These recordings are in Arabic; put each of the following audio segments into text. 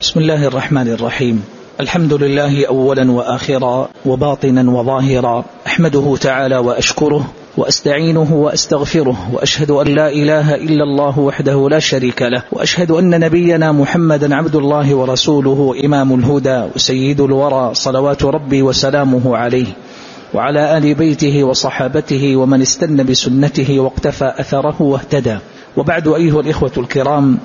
بسم الله الرحمن الرحيم. الحمد لله أولا وآخرا وباطنا وظاهرا. أحمده تعالى وأشكره وأستعينه وأستغفره وأشهد أن لا إله إلا الله وحده لا شريك له وأشهد أن نبينا محمدا عبد الله ورسوله إمام الهدى وسيد الورى صلوات ربي وسلامه عليه وعلى آل بيته وصحابته ومن استنى بسنته واقتفى أثره واهتدى. وبعد أيها الإخوة الكرام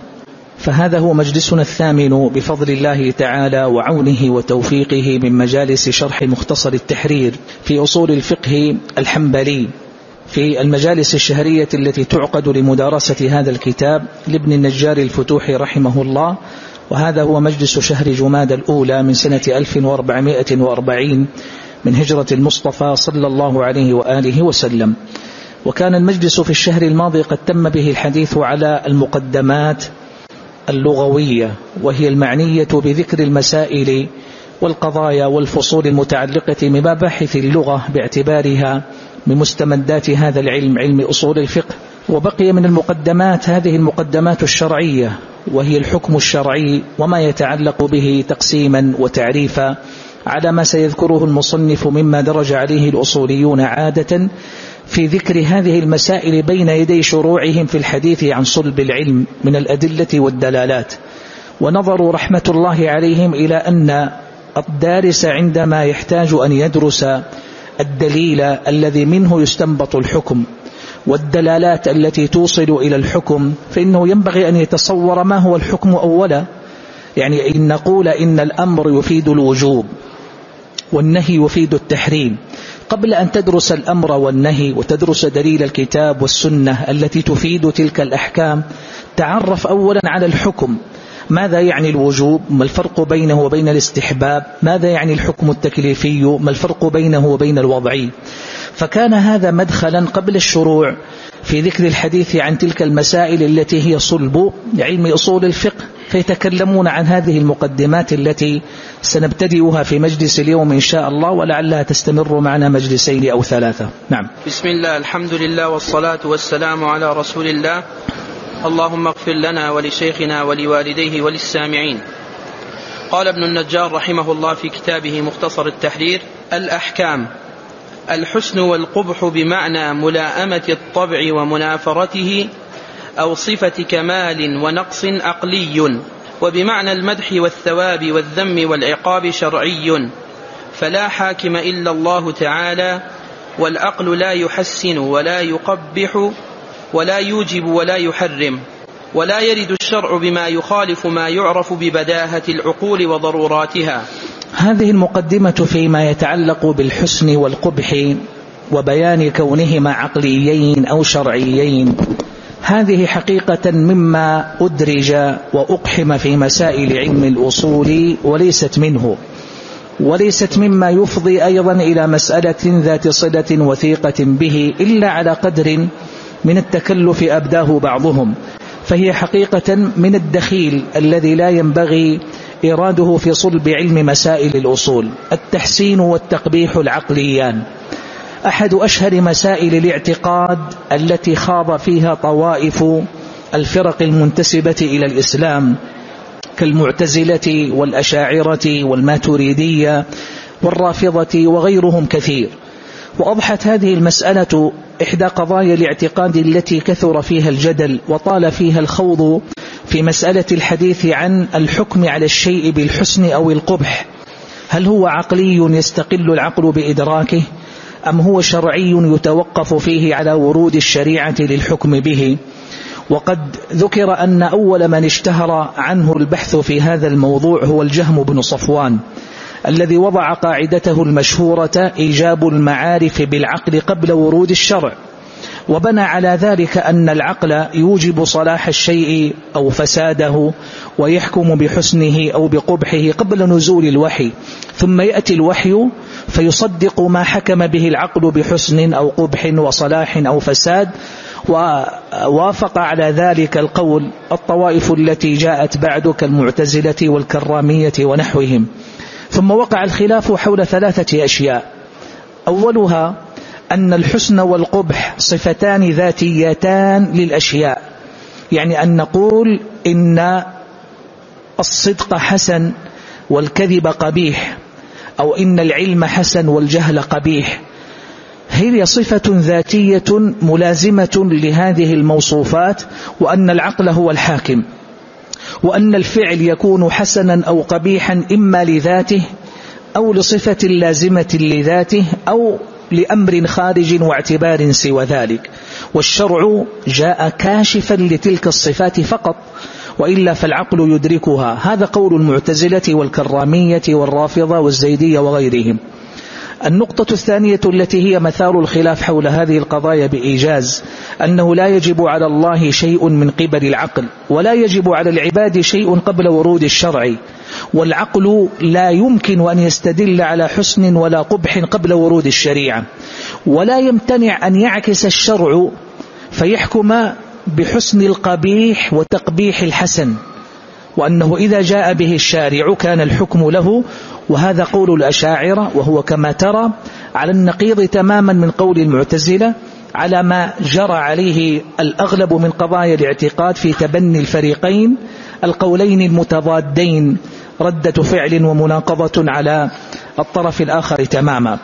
فهذا هو مجلسنا الثامن بفضل الله تعالى وعونه وتوفيقه من مجالس شرح مختصر التحرير في أصول الفقه الحنبلي. في المجالس الشهرية التي تعقد لمدارسة هذا الكتاب لابن النجار الفتوح رحمه الله وهذا هو مجلس شهر جماد الأولى من سنة 1440 من هجرة المصطفى صلى الله عليه وآله وسلم. وكان المجلس في الشهر الماضي قد تم به الحديث على المقدمات اللغوية وهي المعنية بذكر المسائل والقضايا والفصول المتعلقة بمباحث اللغة باعتبارها من مستمدات هذا العلم علم أصول الفقه. وبقي من المقدمات هذه المقدمات الشرعية وهي الحكم الشرعي وما يتعلق به تقسيما وتعريفا على ما سيذكره المصنف مما درج عليه الأصوليون عادة في ذكر هذه المسائل بين يدي شروعهم في الحديث عن صلب العلم من الأدلة والدلالات. ونظروا رحمة الله عليهم إلى أن الدارس عندما يحتاج أن يدرس الدليل الذي منه يستنبط الحكم والدلالات التي توصل إلى الحكم فإنه ينبغي أن يتصور ما هو الحكم أولا. يعني إن نقول إن الأمر يفيد الوجوب والنهي يفيد التحريم. قبل أن تدرس الأمر والنهي وتدرس دليل الكتاب والسنة التي تفيد تلك الأحكام تعرف أولا على الحكم ماذا يعني الوجوب؟ ما الفرق بينه وبين الاستحباب؟ ماذا يعني الحكم التكليفي؟ ما الفرق بينه وبين الوضعي فكان هذا مدخلا قبل الشروع في ذكر الحديث عن تلك المسائل التي هي صلب علم أصول الفقه فيتكلمون عن هذه المقدمات التي سنبتدئها في مجلس اليوم إن شاء الله ولعلها تستمر معنا مجلسين أو ثلاثة. نعم. بسم الله الحمد لله والصلاة والسلام على رسول الله. اللهم اغفر لنا ولشيخنا ولوالديه وللسامعين. قال ابن النجار رحمه الله في كتابه مختصر التحرير الأحكام الحسن والقبح بمعنى ملاءمة الطبع ومنافرته أو صفة كمال ونقص عقلي وبمعنى المدح والثواب والذم والعقاب شرعي. فلا حاكم إلا الله تعالى والعقل لا يحسن ولا يقبح ولا يوجب ولا يحرم ولا يرد الشرع بما يخالف ما يعرف ببداهة العقول وضروراتها. هذه المقدمة فيما يتعلق بالحسن والقبح وبيان كونهما عقليين أو شرعيين. هذه حقيقة مما أدرج وأقحم في مسائل علم الأصول وليست منه وليست مما يفضي أيضا إلى مسألة ذات صلة وثيقة به إلا على قدر من التكلف أبداه بعضهم فهي حقيقة من الدخيل الذي لا ينبغي إراده في صلب علم مسائل الأصول التحسين والتقبيح العقليان. أحد أشهر مسائل الاعتقاد التي خاض فيها طوائف الفرق المنتسبة إلى الإسلام كالمعتزلة والأشاعرة والماتريدية والرافضة وغيرهم كثير. وأضحت هذه المسألة إحدى قضايا الاعتقاد التي كثر فيها الجدل وطال فيها الخوض في مسألة الحديث عن الحكم على الشيء بالحسن أو القبح. هل هو عقلي يستقل العقل بإدراكه أم هو شرعي يتوقف فيه على ورود الشريعة للحكم به؟ وقد ذكر أن أول من اشتهر عنه البحث في هذا الموضوع هو الجهم بن صفوان. الذي وضع قاعدته المشهورة إيجاب المعارف بالعقل قبل ورود الشرع. وبنى على ذلك أن العقل يوجب صلاح الشيء أو فساده ويحكم بحسنه أو بقبحه قبل نزول الوحي. ثم يأتي الوحي فيصدق ما حكم به العقل بحسن أو قبح وصلاح أو فساد. ووافق على ذلك القول الطوائف التي جاءت بعد كالمعتزلة والكرامية ونحوهم. ثم وقع الخلاف حول ثلاثة أشياء. أولها أن الحسن والقبح صفتان ذاتيتان للأشياء. يعني أن نقول إن الصدق حسن والكذب قبيح أو إن العلم حسن والجهل قبيح. هي صفة ذاتية ملازمة لهذه الموصوفات وأن العقل هو الحاكم. وأن الفعل يكون حسنا أو قبيحا إما لذاته أو لصفة لازمة لذاته أو لأمر خارج واعتبار سوى ذلك. والشرع جاء كاشفا لتلك الصفات فقط وإلا فالعقل يدركها. هذا قول المعتزلة والكرامية والرافضة والزيدية وغيرهم. النقطة الثانية التي هي مثار الخلاف حول هذه القضايا بإيجاز أنه لا يجب على الله شيء من قبل العقل ولا يجب على العباد شيء قبل ورود الشرع والعقل لا يمكن أن يستدل على حسن ولا قبح قبل ورود الشريعة ولا يمتنع أن يعكس الشرع فيحكم بحسن القبيح وتقبيح الحسن. وأنه إذا جاء به الشارع كان الحكم له وهذا قول الأشاعرة وهو كما ترى على النقيض تماما من قول المعتزلة على ما جرى عليه الأغلب من قضايا الاعتقاد في تبني الفريقين القولين المتضادين ردة فعل ومناقضة على الطرف الآخر تماما.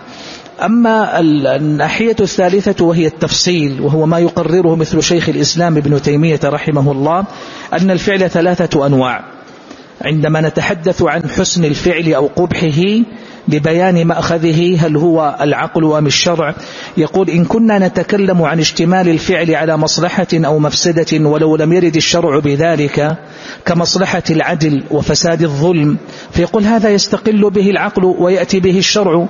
أما الناحية الثالثة وهي التفصيل وهو ما يقرره مثل شيخ الإسلام ابن تيمية رحمه الله أن الفعل ثلاثة أنواع. عندما نتحدث عن حسن الفعل أو قبحه لبيان مأخذه هل هو العقل أم الشرع. يقول إن كنا نتكلم عن اشتمال الفعل على مصلحة أو مفسدة ولو لم يرد الشرع بذلك كمصلحة العدل وفساد الظلم. فيقول هذا يستقل به العقل ويأتي به الشرع.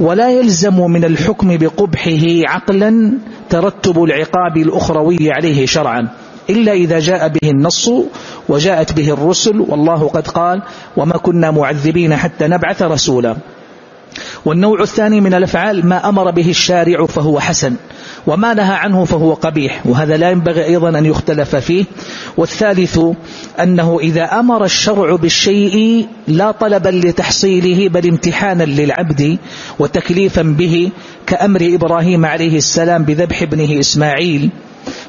ولا يلزم من الحكم بقبحه عقلا ترتب العقاب الأخروي عليه شرعا إلا إذا جاء به النص وجاءت به الرسل. والله قد قال وما كنا معذبين حتى نبعث رسولا. والنوع الثاني من الأفعال ما أمر به الشارع فهو حسن وما نهى عنه فهو قبيح وهذا لا ينبغي أيضا أن يختلف فيه. والثالث أنه إذا أمر الشرع بالشيء لا طلبا لتحصيله بل امتحانا للعبد وتكليفا به كأمر إبراهيم عليه السلام بذبح ابنه إسماعيل.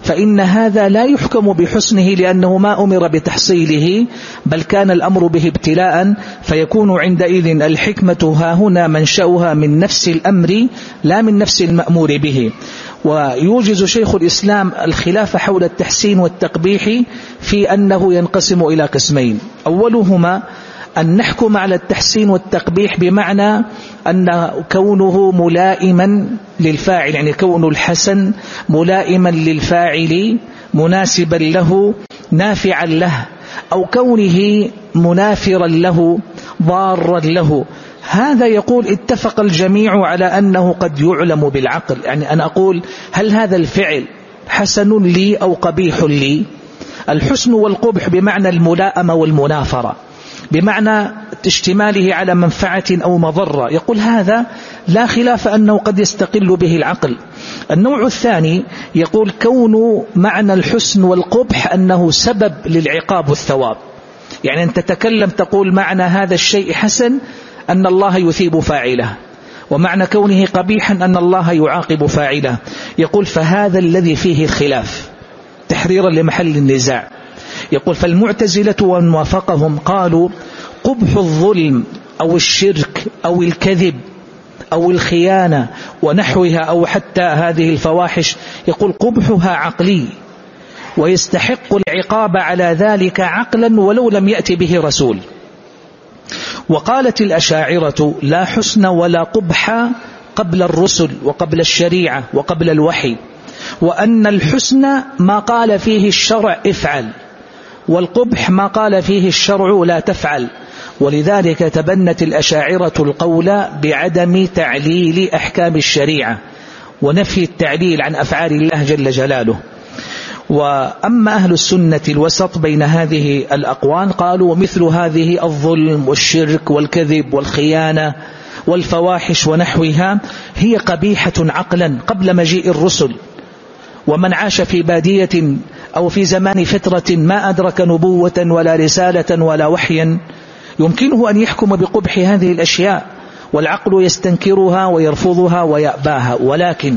فإن هذا لا يحكم بحسنه لأنه ما أمر بتحصيله بل كان الأمر به ابتلاء فيكون عندئذ الحكمة ها هنا منشأها من نفس الأمر لا من نفس المأمور به. ويوجز شيخ الإسلام الخلاف حول التحسين والتقبيح في أنه ينقسم إلى قسمين. أولهما أن نحكم على التحسين والتقبيح بمعنى أن كونه ملائما للفاعل يعني كون الحسن ملائما للفاعل مناسبا له نافعا له أو كونه منافرا له ضارا له. هذا يقول اتفق الجميع على أنه قد يعلم بالعقل. يعني أنا أقول هل هذا الفعل حسن لي أو قبيح لي؟ الحسن والقبح بمعنى الملائمة والمنافرة. بمعنى اشتماله على منفعة أو مضرة. يقول هذا لا خلاف أنه قد يستقل به العقل. النوع الثاني يقول كون معنى الحسن والقبح أنه سبب للعقاب والثواب. يعني أن تتكلم تقول معنى هذا الشيء حسن أن الله يثيب فاعله. ومعنى كونه قبيحا أن الله يعاقب فاعله. يقول فهذا الذي فيه الخلاف تحريرا لمحل النزاع. يقول فالمعتزلة ومن وافقهم قالوا قبح الظلم أو الشرك أو الكذب أو الخيانة ونحوها أو حتى هذه الفواحش يقول قبحها عقلي ويستحق العقاب على ذلك عقلا ولو لم يأتي به رسول. وقالت الأشاعرة لا حسن ولا قبح قبل الرسل وقبل الشريعة وقبل الوحي وأن الحسن ما قال فيه الشرع افعل. والقبح ما قال فيه الشرع لا تفعل. ولذلك تبنت الأشاعرة القول بعدم تعليل أحكام الشريعة ونفي التعليل عن أفعال الله جل جلاله. وأما أهل السنة الوسط بين هذه الأقوال قالوا مثل هذه الظلم والشرك والكذب والخيانة والفواحش ونحوها هي قبيحة عقلا قبل مجيء الرسل. ومن عاش في بادية أو في زمان فترة ما أدرك نبوة ولا رسالة ولا وحيا يمكنه أن يحكم بقبح هذه الأشياء والعقل يستنكرها ويرفضها ويأباها. ولكن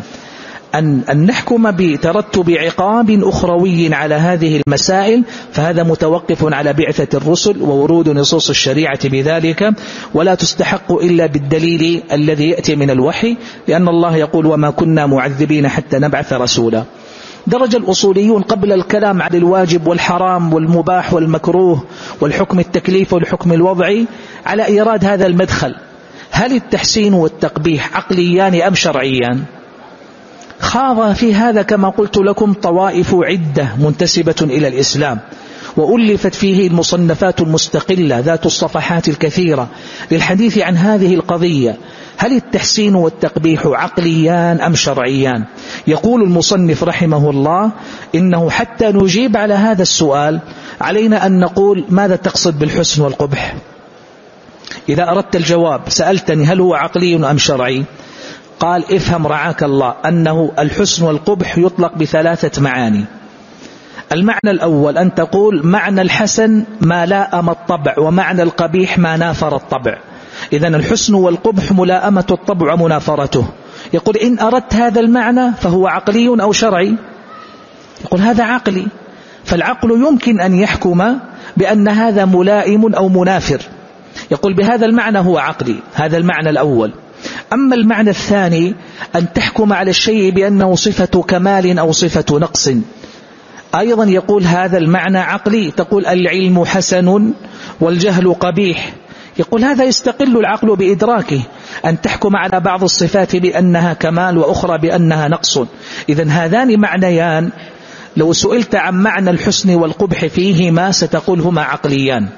أن, أن نحكم بترتب عقاب أخروي على هذه المسائل فهذا متوقف على بعثة الرسل وورود نصوص الشريعة بذلك. ولا تستحق إلا بالدليل الذي يأتي من الوحي لأن الله يقول وما كنا معذبين حتى نبعث رسولا. درج الأصوليون قبل الكلام عن الواجب والحرام والمباح والمكروه والحكم التكليف والحكم الوضعي على إيراد هذا المدخل. هل التحسين والتقبيح عقليان أم شرعيان؟ خاض في هذا كما قلت لكم طوائف عدة منتسبة إلى الإسلام. وألفت فيه المصنفات المستقلة ذات الصفحات الكثيرة للحديث عن هذه القضية. هل التحسين والتقبيح عقليان أم شرعيان؟ يقول المصنف رحمه الله إنه حتى نجيب على هذا السؤال علينا أن نقول ماذا تقصد بالحسن والقبح؟ إذا أردت الجواب سألتني هل هو عقلي أم شرعي؟ قال افهم رعاك الله أنه الحسن والقبح يطلق بثلاثة معاني. المعنى الأول أن تقول معنى الحسن ما لائم الطبع ومعنى القبيح ما نافر الطبع. إذا الحسن والقبح ملاءمة الطبع ومنافرته يقول إن أردت هذا المعنى فهو عقلي أو شرعي؟ يقول هذا عقلي. فالعقل يمكن أن يحكم بأن هذا ملائم أو منافر. يقول بهذا المعنى هو عقلي. هذا المعنى الأول. أما المعنى الثاني أن تحكم على الشيء بأنه صفة كمال أو صفة نقص. أيضا يقول هذا المعنى عقلي. تقول العلم حسن والجهل قبيح. يقول هذا يستقل العقل بإدراكه. أن تحكم على بعض الصفات بأنها كمال وأخرى بأنها نقص. إذا هذان معنيان. لو سئلت عن معنى الحسن والقبح فيهما ستقول هما عقليان.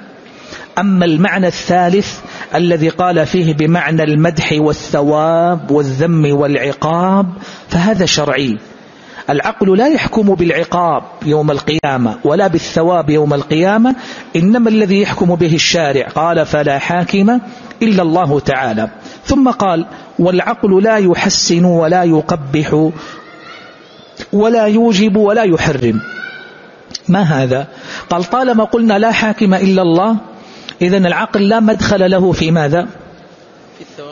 أما المعنى الثالث الذي قال فيه بمعنى المدح والثواب والذم والعقاب فهذا شرعي. العقل لا يحكم بالعقاب يوم القيامة ولا بالثواب يوم القيامة إنما الذي يحكم به الشارع. قال فلا حاكم إلا الله تعالى. ثم قال والعقل لا يحسن ولا يقبح ولا يوجب ولا يحرم. ما هذا؟ قال طالما قلنا لا حاكم إلا الله إذن العقل لا مدخل له في ماذا؟ في الثواب.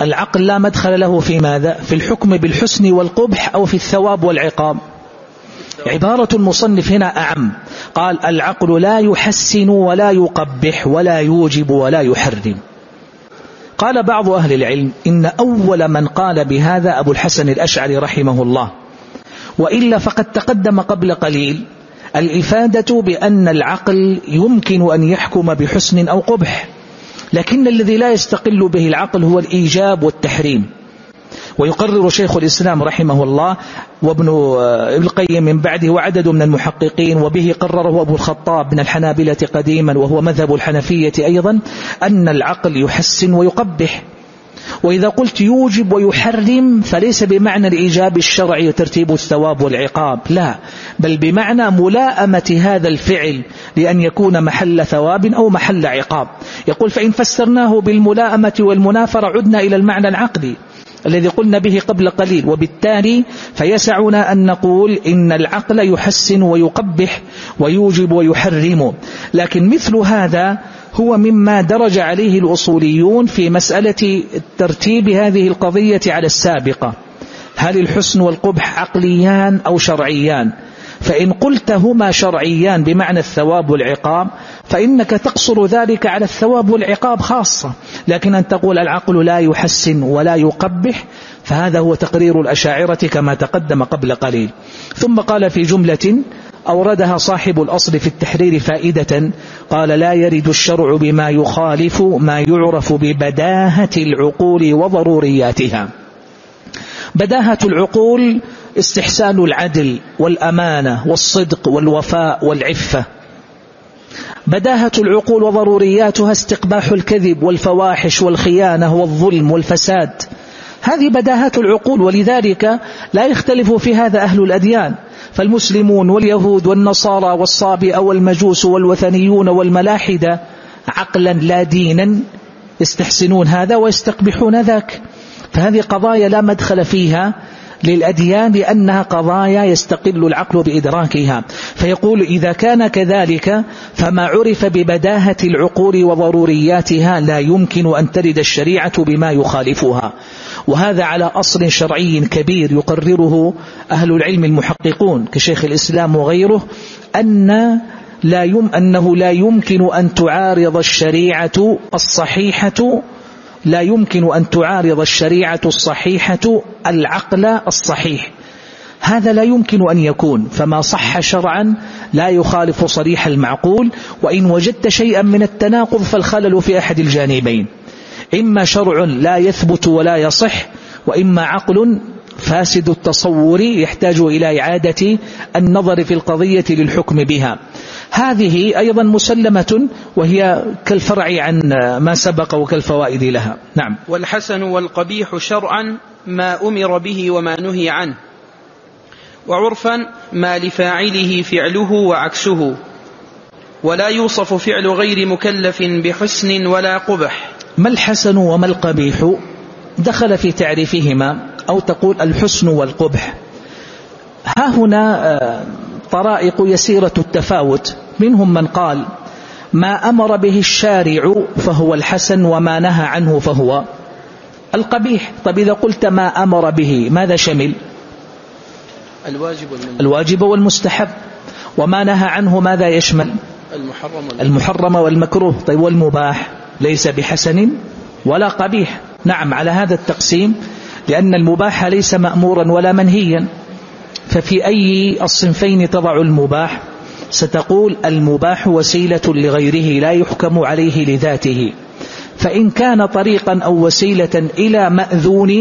العقل لا مدخل له في ماذا؟ في الحكم بالحسن والقبح أو في الثواب والعقاب. عبارة المصنف هنا أعم. قال العقل لا يحسن ولا يقبح ولا يوجب ولا يحرم. قال بعض أهل العلم إن أول من قال بهذا أبو الحسن الأشعري رحمه الله. وإلا فقد تقدم قبل قليل الإفادة بأن العقل يمكن أن يحكم بحسن أو قبح. لكن الذي لا يستقل به العقل هو الإيجاب والتحريم. ويقرر شيخ الإسلام رحمه الله وابن ابن القيم من بعده وعدد من المحققين وبه قرره أبو الخطاب من الحنابلة قديما وهو مذهب الحنفية أيضا أن العقل يحسن ويقبح. وإذا قلت يوجب ويحرم فليس بمعنى الإيجاب الشرعي وترتيب الثواب والعقاب لا بل بمعنى ملاءمة هذا الفعل لأن يكون محل ثواب أو محل عقاب. يقول فإن فسرناه بالملاءمة والمنافرة عدنا إلى المعنى العقدي الذي قلنا به قبل قليل وبالتالي فيسعنا أن نقول إن العقل يحسن ويقبح ويوجب ويحرم. لكن مثل هذا هو مما درج عليه الأصوليون في مسألة ترتيب هذه القضية على السابقة. هل الحسن والقبح عقليان أو شرعيان؟ فإن قلت هما شرعيان بمعنى الثواب والعقاب فإنك تقصر ذلك على الثواب والعقاب خاصة. لكن أن تقول العقل لا يحسن ولا يقبح فهذا هو تقرير الأشاعرة كما تقدم قبل قليل. ثم قال في جملة أوردها صاحب الأصل في التحرير فائدة قال لا يرد الشرع بما يخالف ما يعرف ببداهة العقول وضرورياتها. بداهة العقول استحسان العدل والأمانة والصدق والوفاء والعفة. بداهة العقول وضرورياتها استقباح الكذب والفواحش والخيانة والظلم والفساد. هذه بداهة العقول ولذلك لا يختلف في هذا أهل الأديان. فالمسلمون واليهود والنصارى والصابئة والمجوس والوثنيون والملاحدة عقلا لا دينا يستحسنون هذا ويستقبحون ذاك. فهذه قضايا لا مدخل فيها للأديان لأنها قضايا يستقل العقل بإدراكها. فيقول إذا كان كذلك فما عرف ببداهة العقول وضرورياتها لا يمكن أن ترد الشريعة بما يخالفها. وهذا على أصل شرعي كبير يقرره أهل العلم المحققون كشيخ الإسلام وغيره أن لا يم أنه لا يمكن أن تعارض الشريعة الصحيحة لا يمكن أن تعارض الشريعة الصحيحة العقل الصحيح. هذا لا يمكن أن يكون. فما صح شرعا لا يخالف صريح المعقول وإن وجدت شيئا من التناقض فالخلل في أحد الجانبين. إما شرع لا يثبت ولا يصح وإما عقل فاسد التصور يحتاج إلى إعادة النظر في القضية للحكم بها. هذه أيضا مسلمة وهي كالفرع عن ما سبق وكالفوائد لها. نعم. والحسن والقبيح شرعا ما أمر به وما نهي عنه. وعرفا ما لفاعله فعله وعكسه. ولا يوصف فعل غير مكلف بحسن ولا قبح. ما الحسن وما القبيح دخل في تعريفهما أو تقول الحسن والقبح؟ ها هنا آه، طرائق يسيرة التفاوت. منهم من قال ما أمر به الشارع فهو الحسن وما نهى عنه فهو القبيح. طيب إذا قلت ما أمر به ماذا شمل؟ الواجب والمستحب الواجب والمستحب. وما نهى عنه ماذا يشمل؟ المحرم المحرم والمكروه. طيب والمباح؟ ليس بحسن ولا قبيح. نعم على هذا التقسيم لأن المباح ليس مأمورا ولا منهيا. ففي أي الصنفين تضع المباح؟ ستقول المباح وسيلة لغيره لا يحكم عليه لذاته. فإن كان طريقا أو وسيلة إلى مأذون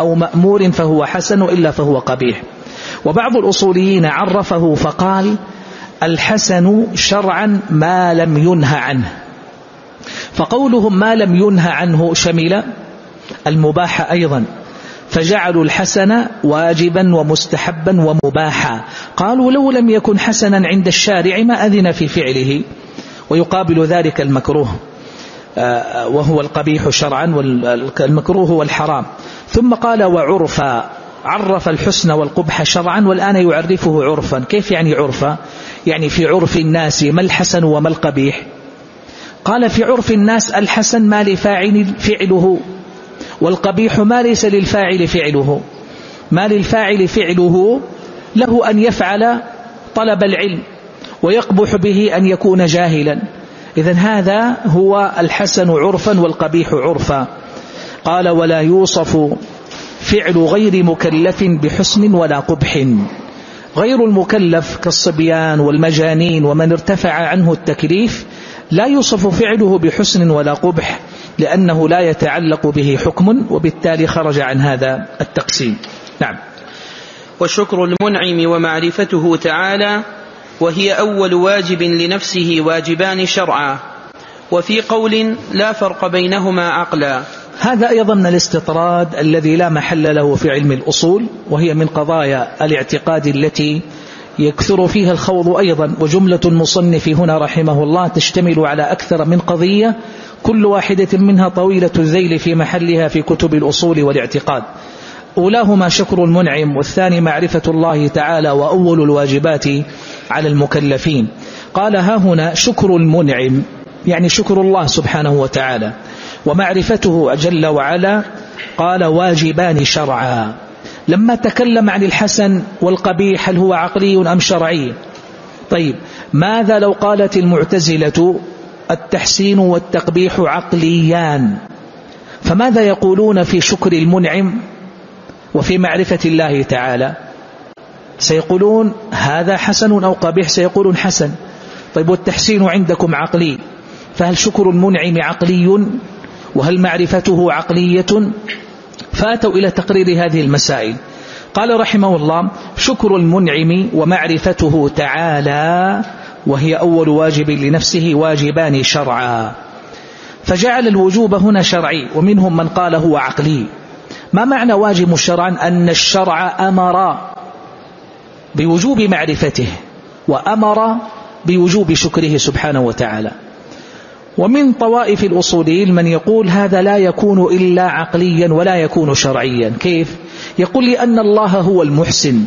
أو مأمور فهو حسن إلا فهو قبيح. وبعض الأصوليين عرفه فقال الحسن شرعا ما لم ينهى عنه. فقولهم ما لم ينهى عنه شمل المباح أيضا. فجعلوا الحسن واجبا ومستحبا ومباحا. قالوا لو لم يكن حسنا عند الشارع ما أذن في فعله. ويقابل ذلك المكروه آه، وهو القبيح شرعا والمكروه والحرام ثم قال وعرفا عرف الحسن والقبح شرعا والآن يعرفه عرفا. كيف يعني عرفا؟ يعني في عرف الناس ما الحسن وما القبيح. قال في عرف الناس الحسن ما لفاعل فعله. والقبيح ما ليس للفاعل فعله. ما للفاعل فعله له أن يفعل طلب العلم ويقبح به أن يكون جاهلا. إذا هذا هو الحسن عرفا والقبيح عرفا. قال ولا يوصف فعل غير مكلف بحسن ولا قبح. غير المكلف كالصبيان والمجانين ومن ارتفع عنه التكليف لا يوصف فعله بحسن ولا قبح. لأنه لا يتعلق به حكم وبالتالي خرج عن هذا التقسيم. نعم. وشكر المنعم ومعرفته تعالى وهي أول واجب لنفسه واجبان شرعا. وفي قول لا فرق بينهما عقلا. هذا أيضا من الاستطراد الذي لا محل له في علم الأصول وهي من قضايا الاعتقاد التي يكثر فيها الخوض أيضا. وجملة المصنف هنا رحمه الله تشتمل على أكثر من قضية كل واحدة منها طويلة الذيل في محلها في كتب الأصول والاعتقاد. أولاهما شكر المنعم والثاني معرفة الله تعالى وأول الواجبات على المكلفين. قال ها هنا شكر المنعم يعني شكر الله سبحانه وتعالى. ومعرفته جل وعلا قال واجبان شرعا. لما تكلم عن الحسن والقبيح هل هو عقلي أم شرعي؟ طيب ماذا لو قالت المعتزلة التحسين والتقبيح عقليان. فماذا يقولون في شكر المنعم وفي معرفة الله تعالى؟ سيقولون هذا حسن أو قبيح سيقولون حسن. طيب والتحسين عندكم عقلي فهل شكر المنعم عقلي؟ وهل معرفته عقلية؟ فأتوا إلى تقرير هذه المسائل. قال رحمه الله شكر المنعم ومعرفته تعالى وهي أول واجب لنفسه واجبان شرعا. فجعل الوجوب هنا شرعي ومنهم من قال هو عقلي. ما معنى واجب شرعا؟ أن الشرع أمر بوجوب معرفته وأمر بوجوب شكره سبحانه وتعالى. ومن طوائف الأصوليين من يقول هذا لا يكون إلا عقليا ولا يكون شرعيا. كيف؟ يقول لأن الله هو المحسن.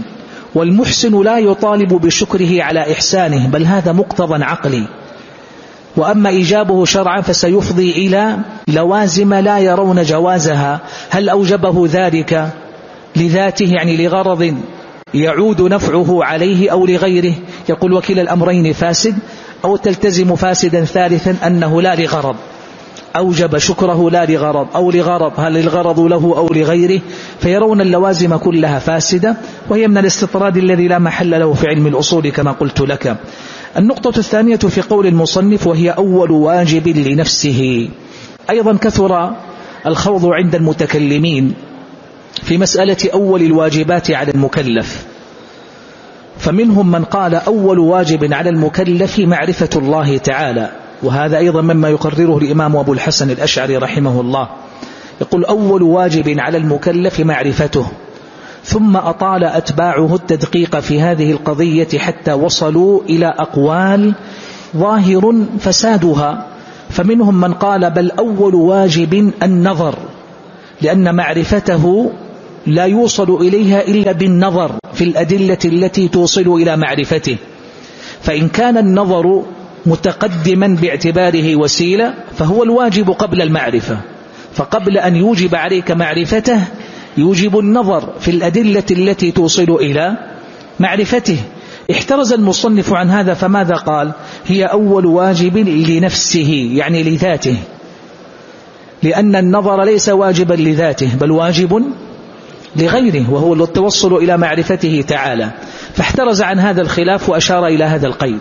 والمحسن لا يطالب بشكره على إحسانه بل هذا مقتضى عقلي. وأما إيجابه شرعا فسيفضي إلى لوازم لا يرون جوازها. هل أوجبه ذلك لذاته يعني لغرض يعود نفعه عليه أو لغيره؟ يقول وكل الأمرين فاسد أو تلتزم فاسدا ثالثا أنه لا لغرض. أوجب شكره لا لغرض أو لغرض هل الغرض له أو لغيره؟ فيرون اللوازم كلها فاسدة وهي من الاستطراد الذي لا محل له في علم الأصول كما قلت لك. النقطة الثانية في قول المصنف وهي أول واجب لنفسه. أيضا كثر الخوض عند المتكلمين في مسألة أول الواجبات على المكلف. فمنهم من قال أول واجب على المكلف معرفة الله تعالى. وهذا أيضا مما يقرره الإمام أبو الحسن الأشعري رحمه الله. يقول أول واجب على المكلف معرفته ثم أطال أتباعه التدقيق في هذه القضية حتى وصلوا إلى أقوال ظاهر فسادها. فمنهم من قال بل أول واجب النظر لأن معرفته لا يوصل إليها إلا بالنظر في الأدلة التي توصل إلى معرفته. فإن كان النظر متقدما باعتباره وسيلة فهو الواجب قبل المعرفة. فقبل أن يوجب عليك معرفته يوجب النظر في الأدلة التي توصل إلى معرفته. احترز المصنف عن هذا فماذا قال؟ هي أول واجب لنفسه يعني لذاته. لأن النظر ليس واجبا لذاته بل واجب لغيره وهو التوصل إلى معرفته تعالى. فاحترز عن هذا الخلاف وأشار إلى هذا القيد.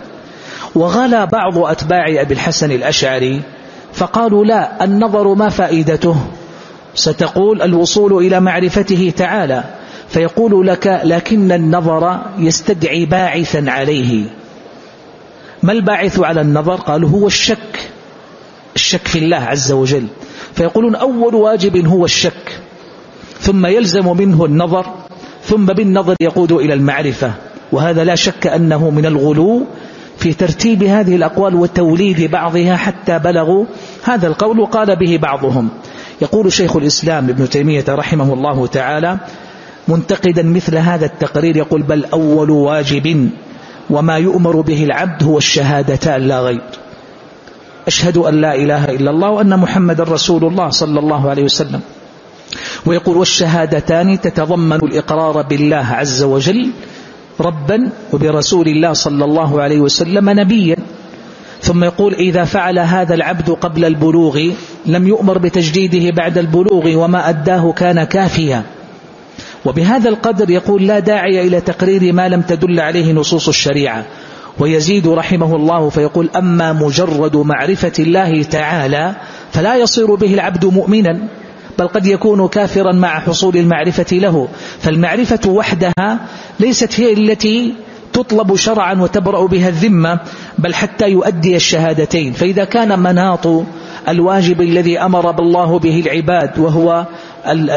وغلا بعض أتباع أبي الحسن الأشعري فقالوا لا النظر ما فائدته؟ ستقول الوصول إلى معرفته تعالى فيقول لك لكن النظر يستدعي باعثا عليه. ما الباعث على النظر؟ قالوا هو الشك الشك في الله عز وجل. فيقولون أول واجب هو الشك ثم يلزم منه النظر ثم بالنظر يقود إلى المعرفة وهذا لا شك أنه من الغلو في ترتيب هذه الأقوال وتوليد بعضها حتى بلغوا هذا القول وقال به بعضهم. يقول شيخ الإسلام ابن تيمية رحمه الله تعالى منتقدا مثل هذا التقرير يقول بل أول واجب وما يؤمر به العبد هو الشهادتان لا غير أشهد أن لا إله إلا الله وأن محمد رسول الله صلى الله عليه وسلم. ويقول والشهادتان تتضمن الإقرار بالله عز وجل ربا وبرسول الله صلى الله عليه وسلم نبيا. ثم يقول إذا فعل هذا العبد قبل البلوغ لم يؤمر بتجديده بعد البلوغ وما أداه كان كافيا. وبهذا القدر يقول لا داعي إلى تقرير ما لم تدل عليه نصوص الشريعة. ويزيد رحمه الله فيقول أما مجرد معرفة الله تعالى فلا يصير به العبد مؤمنا. بل قد يكون كافرا مع حصول المعرفة له. فالمعرفة وحدها ليست هي التي تطلب شرعا وتبرأ بها الذمة بل حتى يؤدي الشهادتين. فإذا كان مناط الواجب الذي أمر بالله به العباد وهو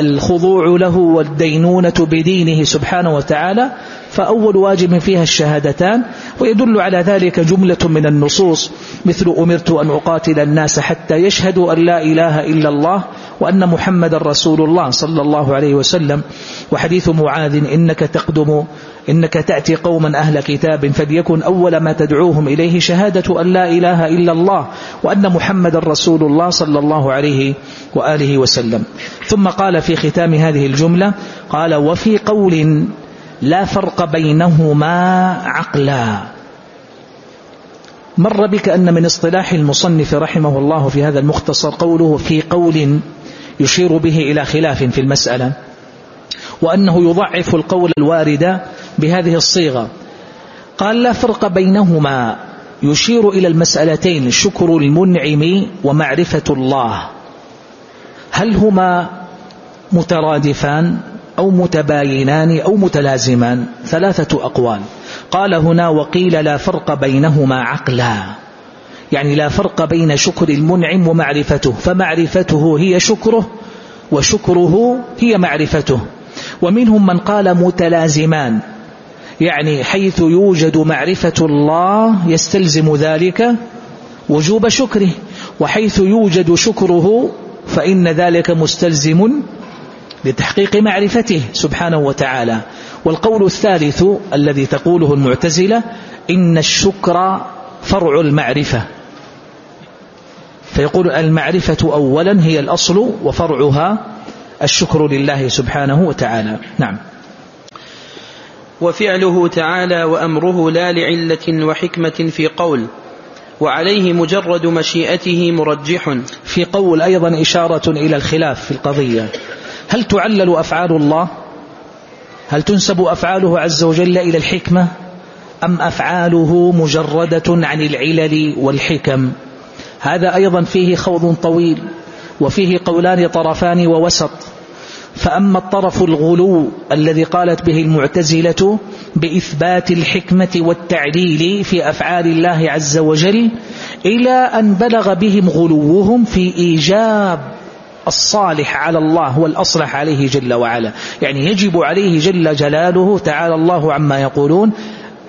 الخضوع له والدينونة بدينه سبحانه وتعالى فأول واجب فيها الشهادتان. ويدل على ذلك جملة من النصوص مثل أمرت أن أقاتل الناس حتى يشهدوا أن لا إله إلا الله وأن محمد رسول الله صلى الله عليه وسلم وحديث معاذ إنك تقدم إنك تأتي قوما أهل كتاب فليكن أول ما تدعوهم إليه شهادة أن لا إله إلا الله وأن محمد رسول الله صلى الله عليه وآله وسلم. ثم قال في ختام هذه الجملة قال وفي قول لا فرق بينهما عقلا. مر بك أن من اصطلاح المصنف رحمه الله في هذا المختصر قوله في قول يشير به إلى خلاف في المسألة وأنه يضعف القول الوارد بهذه الصيغة. قال لا فرق بينهما. يشير إلى المسألتين شكر المنعم ومعرفة الله. هل هما مترادفان أو متباينان أو متلازمان؟ ثلاثة أقوال. قال هنا وقيل لا فرق بينهما عقلا. يعني لا فرق بين شكر المنعم ومعرفته فمعرفته هي شكره وشكره هي معرفته. ومنهم من قال متلازمان يعني حيث يوجد معرفة الله يستلزم ذلك وجوب شكره وحيث يوجد شكره فإن ذلك مستلزم لتحقيق معرفته سبحانه وتعالى. والقول الثالث الذي تقوله المعتزلة إن الشكر فرع المعرفة. فيقول المعرفة أولا هي الأصل وفرعها الشكر لله سبحانه وتعالى. نعم. وفعله تعالى وأمره لا لعلة وحكمة في قول وعليه مجرد مشيئته مرجح. في قول أيضا إشارة إلى الخلاف في القضية. هل تعلل أفعال الله؟ هل تنسب أفعاله عز وجل إلى الحكمة؟ أم أفعاله مجردة عن العلل والحكم؟ هذا أيضا فيه خوض طويل وفيه قولان طرفان ووسط. فأما الطرف الغلو الذي قالت به المعتزلة بإثبات الحكمة والتعليل في أفعال الله عز وجل إلى أن بلغ بهم غلوهم في إيجاب الصالح على الله والأصلح عليه جل وعلا. يعني يجب عليه جل جلاله تعالى الله عما يقولون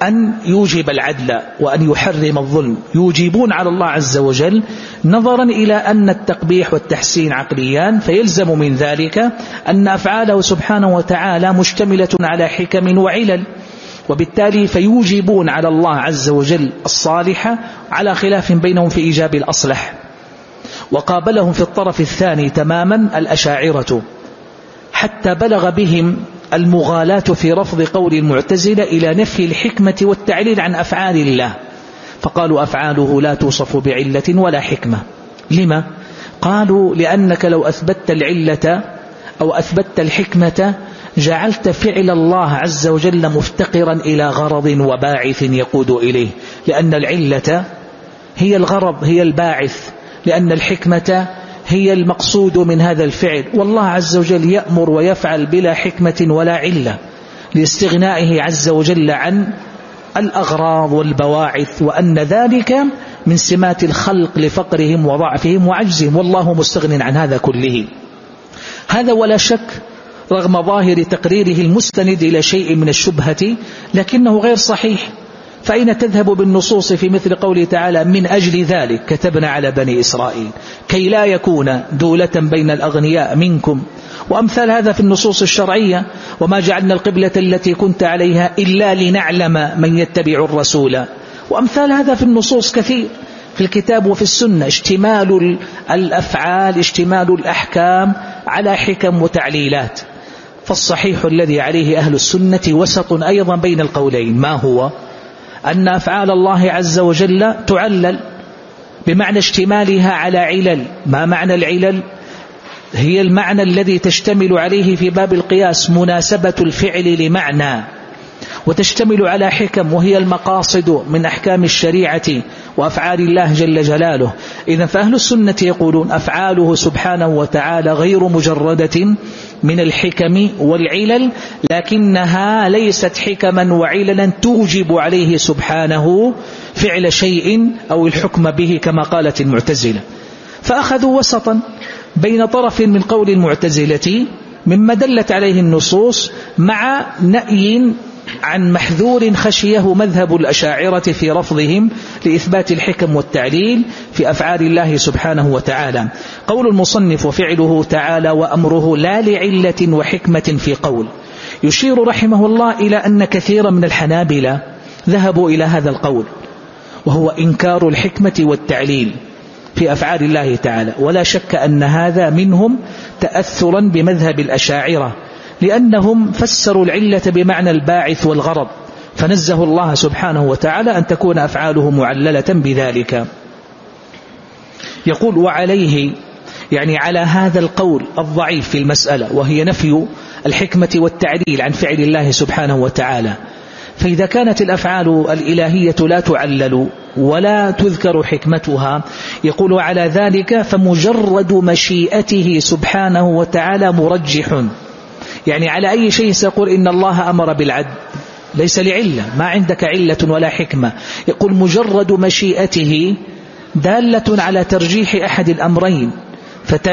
أن يوجب العدل وأن يحرم الظلم. يوجبون على الله عز وجل نظرا إلى أن التقبيح والتحسين عقليان فيلزم من ذلك أن أفعاله سبحانه وتعالى مشتملة على حكم وعلل. وبالتالي فيوجبون على الله عز وجل الصالح على خلاف بينهم في إيجاب الأصلح. وقابلهم في الطرف الثاني تماما الأشاعرة. حتى بلغ بهم المغالاة في رفض قول المعتزلة إلى نفي الحكمة والتعليل عن أفعال الله. فقالوا أفعاله لا توصف بعلة ولا حكمة. لما؟ قالوا لأنك لو أثبتت العلة أو أثبتت الحكمة جعلت فعل الله عز وجل مفتقرا إلى غرض وباعث يقود إليه. لأن العلة هي الغرض هي الباعث. لأن الحكمة هي المقصود من هذا الفعل. والله عز وجل يأمر ويفعل بلا حكمة ولا علة لاستغنائه عز وجل عن الأغراض والبواعث وأن ذلك من سمات الخلق لفقرهم وضعفهم وعجزهم. والله مستغن عن هذا كله. هذا ولا شك رغم ظاهر تقريره المستند إلى شيء من الشبهة لكنه غير صحيح. فأين تذهب بالنصوص في مثل قوله تعالى من أجل ذلك؟ كتبنا على بني إسرائيل. كي لا يكون دولة بين الأغنياء منكم. وأمثال هذا في النصوص الشرعية. وما جعلنا القبلة التي كنت عليها إلا لنعلم من يتبع الرسول. وأمثال هذا في النصوص كثير. في الكتاب وفي السنة اشتمال الأفعال اشتمال الأحكام على حكم وتعليلات. فالصحيح الذي عليه أهل السنة وسط أيضا بين القولين. ما هو؟ أن أفعال الله عز وجل تعلل بمعنى اشتمالها على علل. ما معنى العلل؟ هي المعنى الذي تشتمل عليه في باب القياس مناسبة الفعل لمعنى وتشتمل على حكم وهي المقاصد من أحكام الشريعة وأفعال الله جل جلاله. إذا فأهل السنة يقولون أفعاله سبحانه وتعالى غير مجردة من الحكم والعلل لكنها ليست حكما وعللا توجب عليه سبحانه فعل شيء أو الحكم به كما قالت المعتزلة. فأخذوا وسطا بين طرف من قول المعتزلة مما دلت عليه النصوص مع نأي عن محذور خشيه مذهب الأشاعرة في رفضهم لإثبات الحكم والتعليل في أفعال الله سبحانه وتعالى. قول المصنف وفعله تعالى وأمره لا لعلة وحكمة في قول. يشير رحمه الله إلى أن كثيرا من الحنابلة ذهبوا إلى هذا القول وهو إنكار الحكمة والتعليل في أفعال الله تعالى. ولا شك أن هذا منهم تأثرا بمذهب الأشاعرة لأنهم فسروا العلة بمعنى الباعث والغرض. فنزه الله سبحانه وتعالى أن تكون أفعاله معللة بذلك. يقول وعليه يعني على هذا القول الضعيف في المسألة وهي نفي الحكمة والتعليل عن فعل الله سبحانه وتعالى. فإذا كانت الأفعال الإلهية لا تعلل ولا تذكر حكمتها يقول على ذلك فمجرد مشيئته سبحانه وتعالى مرجح. يعني على أي شيء سيقول إن الله أمر بالعدل. ليس لعلة ما عندك علة ولا حكمة. يقول مجرد مشيئته دالة على ترجيح أحد الأمرين.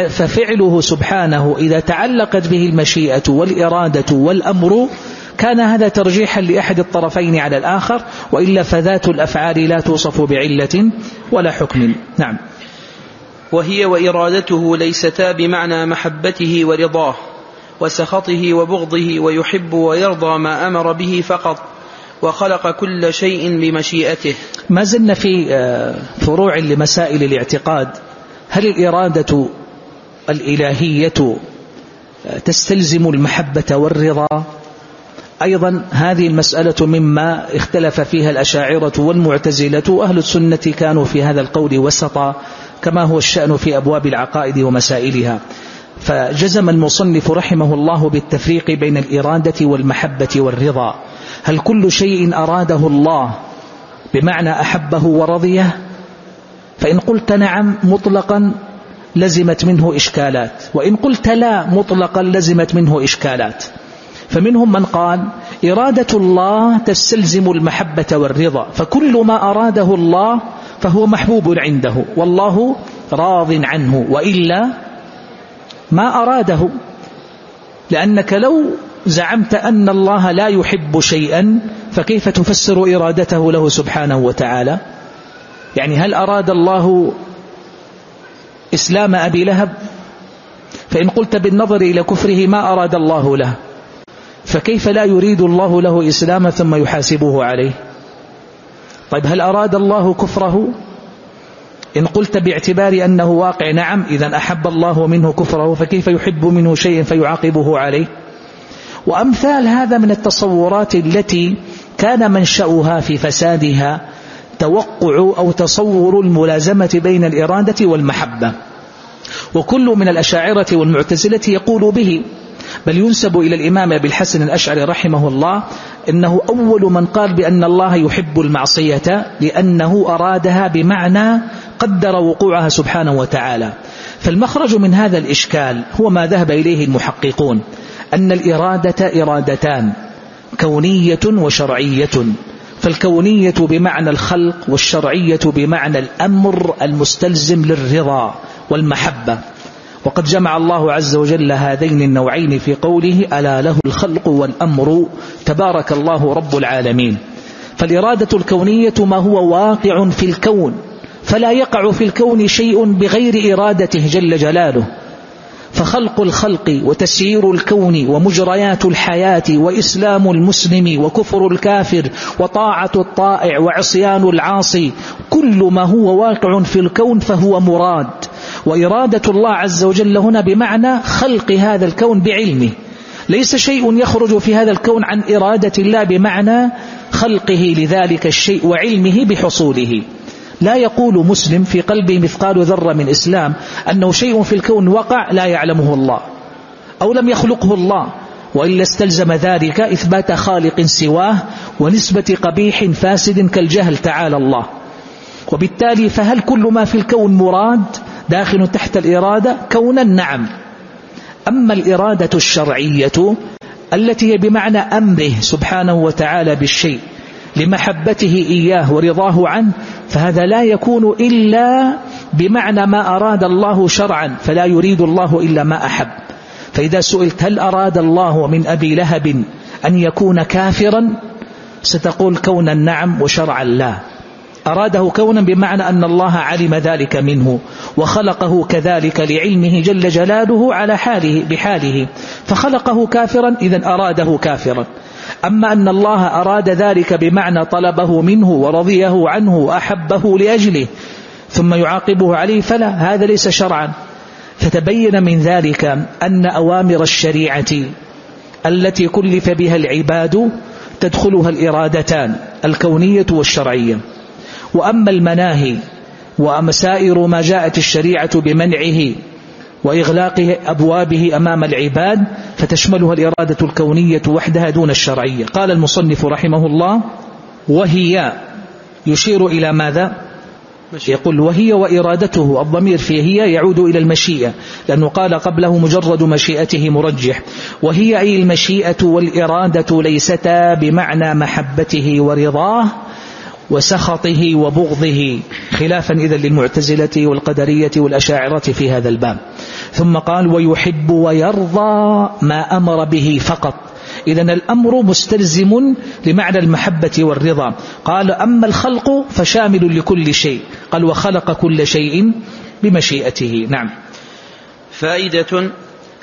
ففعله سبحانه إذا تعلقت به المشيئة والإرادة والأمر كان هذا ترجيحا لأحد الطرفين على الآخر وإلا فذات الأفعال لا توصف بعلة ولا حكم. نعم. وهي وإرادته ليستا بمعنى محبته ورضاه. وسخطه وبغضه ويحب ويرضى ما أمر به فقط وخلق كل شيء بمشيئته. ما زلنا في آه، فروع لمسائل الاعتقاد. هل الإرادة الإلهية آه، تستلزم المحبة والرضا؟ أيضا هذه المسألة مما اختلف فيها الأشاعرة والمعتزلة. وأهل السنة كانوا في هذا القول وسطا كما هو الشأن في أبواب العقائد ومسائلها. فجزم المصنف رحمه الله بالتفريق بين الإرادة والمحبة والرضا. هل كل شيء أراده الله بمعنى أحبه ورضيه؟ فإن قلت نعم مطلقا لزمت منه إشكالات وإن قلت لا مطلقا لزمت منه إشكالات. فمنهم من قال إرادة الله تستلزم المحبة والرضا فكل ما أراده الله فهو محبوب عنده والله راض عنه وإلا ما أراده. لأنك لو زعمت أن الله لا يحب شيئا فكيف تفسر إرادته له سبحانه وتعالى؟ يعني هل أراد الله إسلام أبي لهب؟ فإن قلت بالنظر إلى كفره ما أراد الله له. فكيف لا يريد الله له إسلاما ثم يحاسبه عليه؟ طيب هل أراد الله كفره؟ إن قلت باعتبار أنه واقع نعم إذا أحب الله منه كفره فكيف يحب منه شيء فيعاقبه عليه؟ وأمثال هذا من التصورات التي كان منشأها في فسادها توقع أو تصور الملازمة بين الإرادة والمحبة. وكل من الأشاعرة والمعتزلة يقول به بل ينسب إلى الإمام أبي الحسن الأشعري رحمه الله إنه أول من قال بأن الله يحب المعصية لأنه أرادها بمعنى قدر وقوعها سبحانه وتعالى. فالمخرج من هذا الإشكال هو ما ذهب إليه المحققون أن الإرادة إرادتان كونية وشرعية. فالكونية بمعنى الخلق والشرعية بمعنى الأمر المستلزم للرضا والمحبة. وقد جمع الله عز وجل هذين النوعين في قوله ألا له الخلق والأمر تبارك الله رب العالمين. فالإرادة الكونية ما هو واقع في الكون فلا يقع في الكون شيء بغير إرادته جل جلاله. فخلق الخلق وتسيير الكون ومجريات الحياة وإسلام المسلم وكفر الكافر وطاعة الطائع وعصيان العاصي كل ما هو واقع في الكون فهو مراد. وإرادة الله عز وجل هنا بمعنى خلق هذا الكون بعلمه. ليس شيء يخرج في هذا الكون عن إرادة الله بمعنى خلقه لذلك الشيء وعلمه بحصوله. لا يقول مسلم في قلبه مثقال ذرة من إسلام أنه شيء في الكون وقع لا يعلمه الله أو لم يخلقه الله وإلا استلزم ذلك إثبات خالق سواه ونسبة قبيح فاسد كالجهل تعالى الله. وبالتالي فهل كل ما في الكون مراد داخل تحت الإرادة كونا نعم. أما الإرادة الشرعية التي هي بمعنى أمره سبحانه وتعالى بالشيء لمحبته إياه ورضاه عنه فهذا لا يكون إلا بمعنى ما أراد الله شرعا فلا يريد الله إلا ما أحب. فإذا سئلت هل أراد الله من أبي لهب أن يكون كافرا؟ ستقول كونا نعم وشرعا لا. أراده كونا بمعنى أن الله علم ذلك منه وخلقه كذلك لعلمه جل جلاله على حاله بحاله فخلقه كافرا إذا أراده كافرا. أما أن الله أراد ذلك بمعنى طلبه منه ورضيه عنه وأحبه لأجله ثم يعاقبه عليه فلا هذا ليس شرعا. فتبين من ذلك أن أوامر الشريعة التي كلف بها العباد تدخلها الإرادتان الكونية والشرعية. وأما المناهي ومسائر ما جاءت الشريعة بمنعه وإغلاق أبوابه أمام العباد فتشملها الإرادة الكونية وحدها دون الشرعية. قال المصنف رحمه الله وهي يشير إلى ماذا؟ يقول وهي وإرادته. الضمير فيه هي يعود إلى المشيئة لأنه قال قبله مجرد مشيئته مرجح. وهي أي المشيئة والإرادة ليستا بمعنى محبته ورضاه وسخطه وبغضه خلافا إذا للمعتزلة والقدرية والأشاعرة في هذا الباب. ثم قال ويحب ويرضى ما أمر به فقط. إذا الأمر مستلزم لمعنى المحبة والرضا. قال أما الخلق فشامل لكل شيء. قال وخلق كل شيء بمشيئته. نعم. فائدة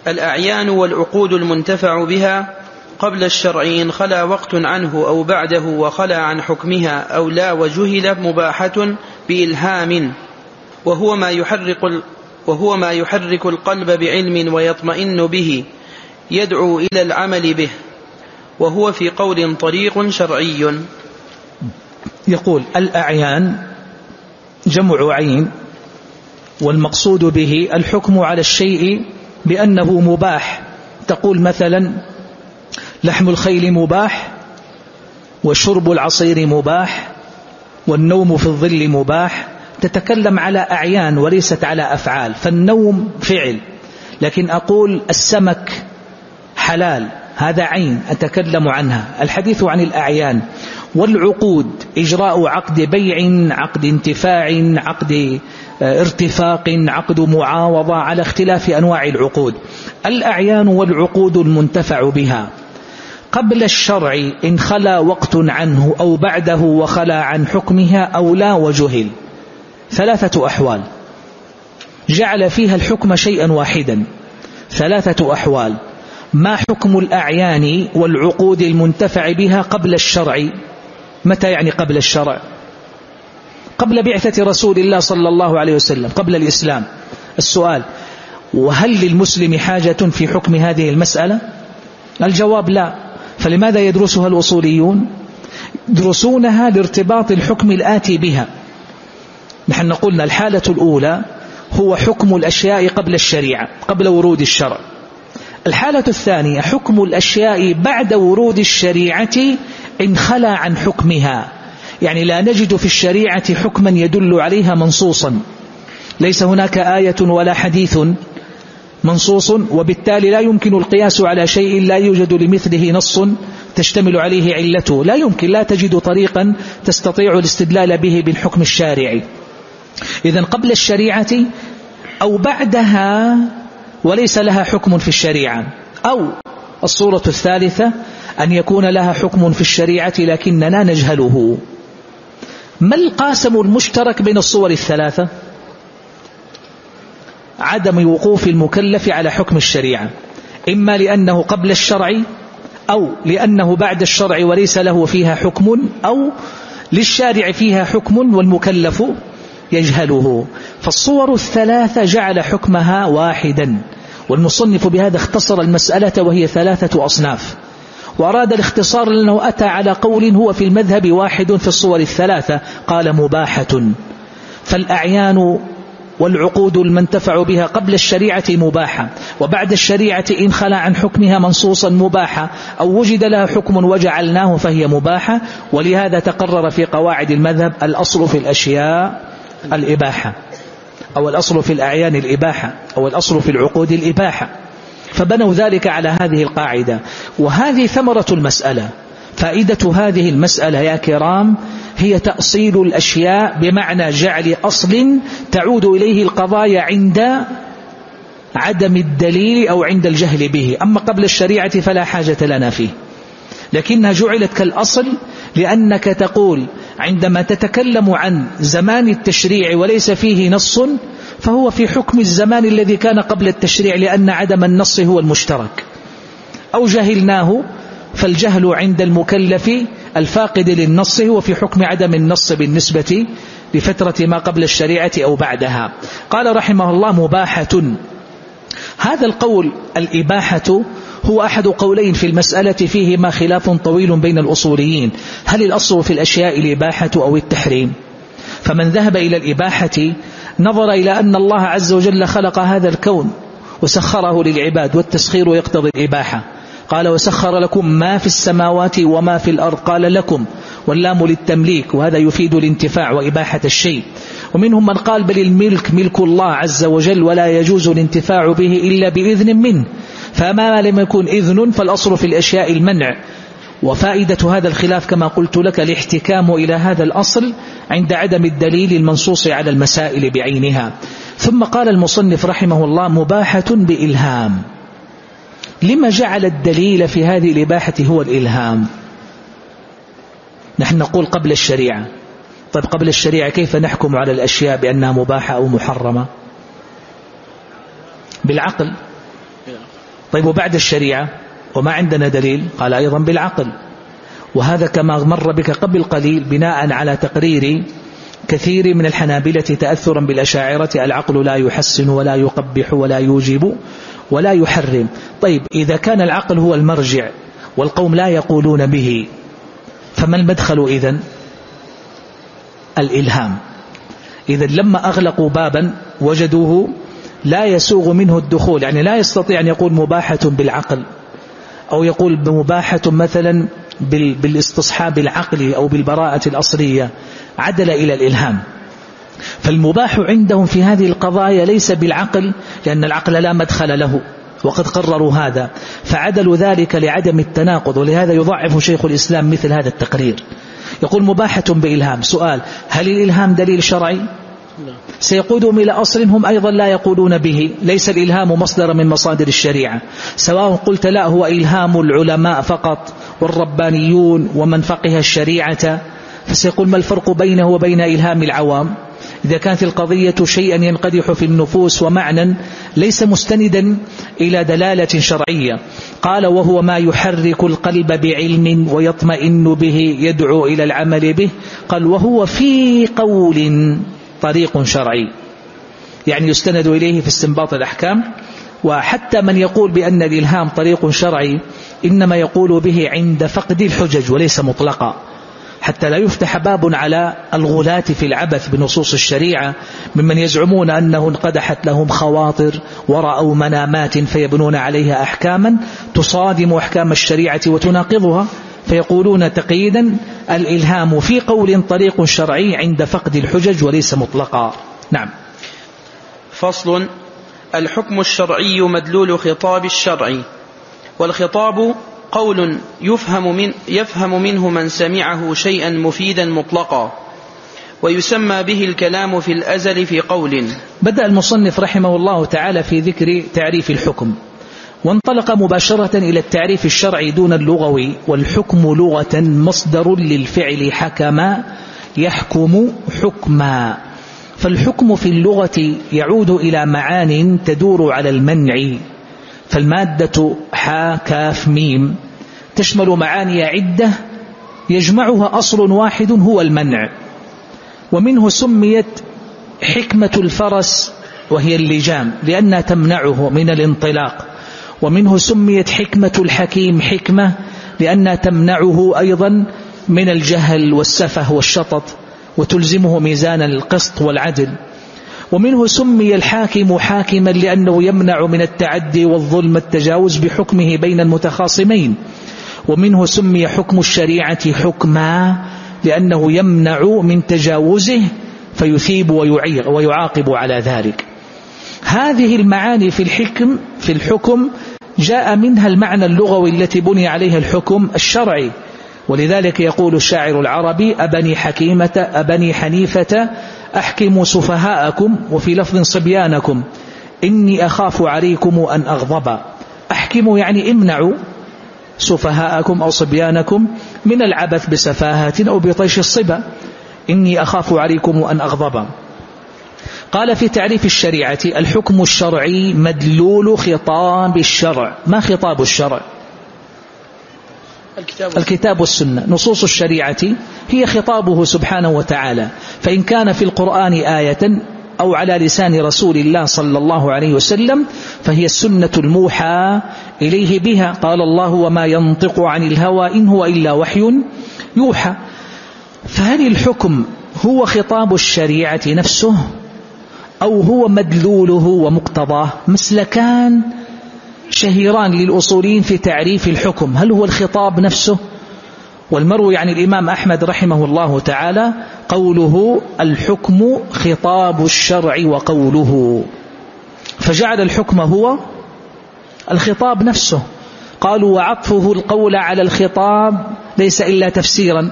الأعيان والعقود المنتفع بها قبل الشرع إن خلا وقت عنه أو بعده وخلا عن حكمها أو لا وجهل مباحة بإلهام وهو ما يحرك وهو ما يحرك القلب بعلم ويطمئن به يدعو إلى العمل به وهو في قول طريق شرعي. يقول الأعيان جمع عين والمقصود به الحكم على الشيء بأنه مباح. تقول مثلا لحم الخيل مباح وشرب العصير مباح والنوم في الظل مباح. تتكلم على أعيان وليست على أفعال فالنوم فعل. لكن أقول السمك حلال هذا عين أتكلم عنها. الحديث عن الأعيان والعقود إجراء عقد بيع عقد انتفاع عقد آه، ارتفاق عقد معاوضة على اختلاف أنواع العقود. الأعيان والعقود المنتفع بها. قبل الشرع إن خلا وقت عنه أو بعده وخلا عن حكمها أو لا وجهل. ثلاثة أحوال. جعل فيها الحكم شيئا واحدا. ثلاثة أحوال. ما حكم الأعيان والعقود المنتفع بها قبل الشرع؟ متى يعني قبل الشرع؟ قبل بعثة رسول الله صلى الله عليه وسلم قبل الإسلام. السؤال وهل للمسلم حاجة في حكم هذه المسألة؟ الجواب لا. فلماذا يدرسها الأصوليون؟ يدرسونها لارتباط الحكم الآتي بها. نحن قلنا الحالة الأولى هو حكم الأشياء قبل الشريعة قبل ورود الشرع. الحالة الثانية حكم الأشياء بعد ورود الشريعة إن خلا عن حكمها. يعني لا نجد في الشريعة حكما يدل عليها منصوصا. ليس هناك آية ولا حديث منصوص وبالتالي لا يمكن القياس على شيء لا يوجد لمثله نص تشتمل عليه علته. لا يمكن لا تجد طريقا تستطيع الاستدلال به بالحكم الشارعي. إذا قبل الشريعة أو بعدها وليس لها حكم في الشريعة. أو الصورة الثالثة أن يكون لها حكم في الشريعة لكننا نجهله. ما القاسم المشترك بين الصور الثلاثة؟ عدم وقوف المكلف على حكم الشريعة. إما لأنه قبل الشرع أو لأنه بعد الشرع وليس له فيها حكم أو للشارع فيها حكم والمكلف يجهله. فالصور الثلاثة جعل حكمها واحدا والمصنف بهذا اختصر المسألة وهي ثلاثة أصناف. وأراد الاختصار لأنه أتى على قول هو في المذهب واحد في الصور الثلاثة قال مباحة. فالأعيان والعقود المنتفع بها قبل الشريعة مباحة وبعد الشريعة إن خلى عن حكمها منصوصا مباحة أو وجد لها حكم وجعلناه فهي مباحة ولهذا تقرر في قواعد المذهب الأصل في الأشياء الإباحة أو الأصل في الأعيان الإباحة أو الأصل في العقود الإباحة. فبنوا ذلك على هذه القاعدة. وهذه ثمرة المسألة. فائدة هذه المسألة يا كرام هي تأصيل الأشياء بمعنى جعل أصل تعود إليه القضايا عند عدم الدليل أو عند الجهل به. أما قبل الشريعة فلا حاجة لنا فيه. لكنها جعلت كالأصل لأنك تقول عندما تتكلم عن زمان التشريع وليس فيه نص فهو في حكم الزمان الذي كان قبل التشريع لأن عدم النص هو المشترك. أو جهلناه فالجهل عند المكلف الفاقد للنص هو في حكم عدم النص بالنسبة لفترة ما قبل الشريعة أو بعدها. قال رحمه الله مباحة. هذا القول الإباحة هو أحد قولين في المسألة فيهما خلاف طويل بين الأصوليين. هل الأصل في الأشياء الإباحة أو التحريم؟ فمن ذهب إلى الإباحة نظر إلى أن الله عز وجل خلق هذا الكون وسخره للعباد والتسخير يقتضي الإباحة. قال وسخر لكم ما في السماوات وما في الأرض. قال لكم واللام للتمليك وهذا يفيد الانتفاع وإباحة الشيء. ومنهم من قال بل الملك ملك الله عز وجل ولا يجوز الانتفاع به إلا بإذن منه. فما لم يكن إذن فالأصل في الأشياء المنع. وفائدة هذا الخلاف كما قلت لك الاحتكام إلى هذا الأصل عند عدم الدليل المنصوص على المسائل بعينها. ثم قال المصنف رحمه الله مباحة بإلهام. لما جعل الدليل في هذه الإباحة هو الإلهام. نحن نقول قبل الشريعة. طيب قبل الشريعة كيف نحكم على الأشياء بأنها مباحة أو محرمة؟ بالعقل. طيب وبعد الشريعة؟ وما عندنا دليل؟ قال أيضا بالعقل. وهذا كما مر بك قبل قليل بناء على تقرير كثير من الحنابلة تأثرا بالأشاعرة العقل لا يحسن ولا يقبح ولا يوجب. ولا يحرم. طيب إذا كان العقل هو المرجع والقوم لا يقولون به فما المدخل إذن؟ الإلهام. إذا لما أغلقوا بابا وجدوه لا يسوغ منه الدخول يعني لا يستطيع أن يقول مباحة بالعقل أو يقول مباحة مثلا بالاستصحاب العقلي أو بالبراءة الأصلية عدل إلى الإلهام. فالمباح عندهم في هذه القضايا ليس بالعقل لأن العقل لا مدخل له وقد قرروا هذا. فعدلوا ذلك لعدم التناقض ولهذا يضعف شيخ الإسلام مثل هذا التقرير. يقول مباحة بإلهام. سؤال هل الإلهام دليل شرعي؟ سيقودهم إلى أصل هم أيضا لا يقولون به. ليس الإلهام مصدر من مصادر الشريعة. سواء قلت لا هو إلهام العلماء فقط والربانيون ومن فقه الشريعة. فسيقول ما الفرق بينه وبين إلهام العوام؟ إذا كانت القضية شيئا ينقدح في النفوس ومعنى ليس مستندا إلى دلالة شرعية. قال وهو ما يحرك القلب بعلم ويطمئن به يدعو إلى العمل به. قال وهو في قول طريق شرعي. يعني يستند إليه في استنباط الأحكام. وحتى من يقول بأن الإلهام طريق شرعي إنما يقول به عند فقد الحجج وليس مطلقا. حتى لا يفتح باب على الغلاة في العبث بنصوص الشريعة ممن يزعمون أنه انقدحت لهم خواطر ورأوا منامات فيبنون عليها أحكاما تصادم أحكام الشريعة وتناقضها فيقولون تقييدا الإلهام في قول طريق شرعي عند فقد الحجج وليس مطلقا. نعم. فصل الحكم الشرعي مدلول خطاب الشرع والخطاب قول يفهم, من يفهم منه من سمعه شيئا مفيدا مطلقا. ويسمى به الكلام في الأزل في قول. بدأ المصنف رحمه الله تعالى في ذكر تعريف الحكم. وانطلق مباشرة إلى التعريف الشرعي دون اللغوي والحكم لغة مصدر للفعل حكم يحكم حكما. فالحكم في اللغة يعود إلى معان تدور على المنع. فالمادة حا كاف ميم. تشمل معاني عدة يجمعها أصل واحد هو المنع. ومنه سميت حكمة الفرس وهي اللجام لأنها تمنعه من الانطلاق. ومنه سميت حكمة الحكيم حكمة لأنها تمنعه أيضا من الجهل والسفه والشطط وتلزمه ميزان القسط والعدل. ومنه سمي الحاكم حاكما لأنه يمنع من التعدي والظلم التجاوز بحكمه بين المتخاصمين. ومنه سمي حكم الشريعة حكما لأنه يمنع من تجاوزه فيثيب ويعاقب على ذلك. هذه المعاني في الحكم في الحكم جاء منها المعنى اللغوي التي بني عليها الحكم الشرعي. ولذلك يقول الشاعر العربي أبني حكيمة أبني حنيفة أحكموا سفهاءكم وفي لفظ صبيانكم. إني أخاف عليكم أن أغضب. أحكموا يعني امنعوا سفهاءكم أو صبيانكم من العبث بسفاهة أو بطيش الصبا. إني أخاف عليكم أن أغضب. قال في تعريف الشريعة الحكم الشرعي مدلول خطاب الشرع. ما خطاب الشرع؟ الكتاب, الكتاب والسنة. نصوص الشريعة هي خطابه سبحانه وتعالى. فإن كان في القرآن آية أو على لسان رسول الله صلى الله عليه وسلم فهي السنة الموحى إليه بها. قال الله وما ينطق عن الهوى إن هو إلا وحي يوحى. فهل الحكم هو خطاب الشريعة نفسه أو هو مدلوله ومقتضاه؟ مسلكان شهيران للأصولين في تعريف الحكم. هل هو الخطاب نفسه؟ والمروي عن الإمام أحمد رحمه الله تعالى قوله الحكم خطاب الشرع وقوله. فجعل الحكم هو الخطاب نفسه. قالوا وعطفه القول على الخطاب ليس إلا تفسيرا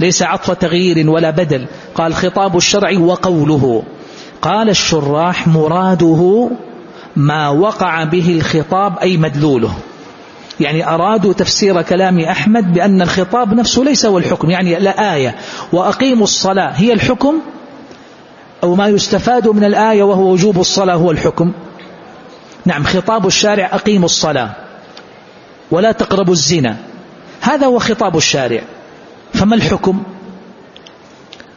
ليس عطف تغيير ولا بدل. قال خطاب الشرع وقوله. قال الشراح مراده ما وقع به الخطاب أي مدلوله. يعني أرادوا تفسير كلام أحمد بأن الخطاب نفسه ليس هو الحكم يعني لا آية. وأقيموا الصلاة هي الحكم؟ أو ما يستفاد من الآية وهو وجوب الصلاة هو الحكم؟ نعم خطاب الشارع أقيموا الصلاة. ولا تقربوا الزنا. هذا هو خطاب الشارع. فما الحكم؟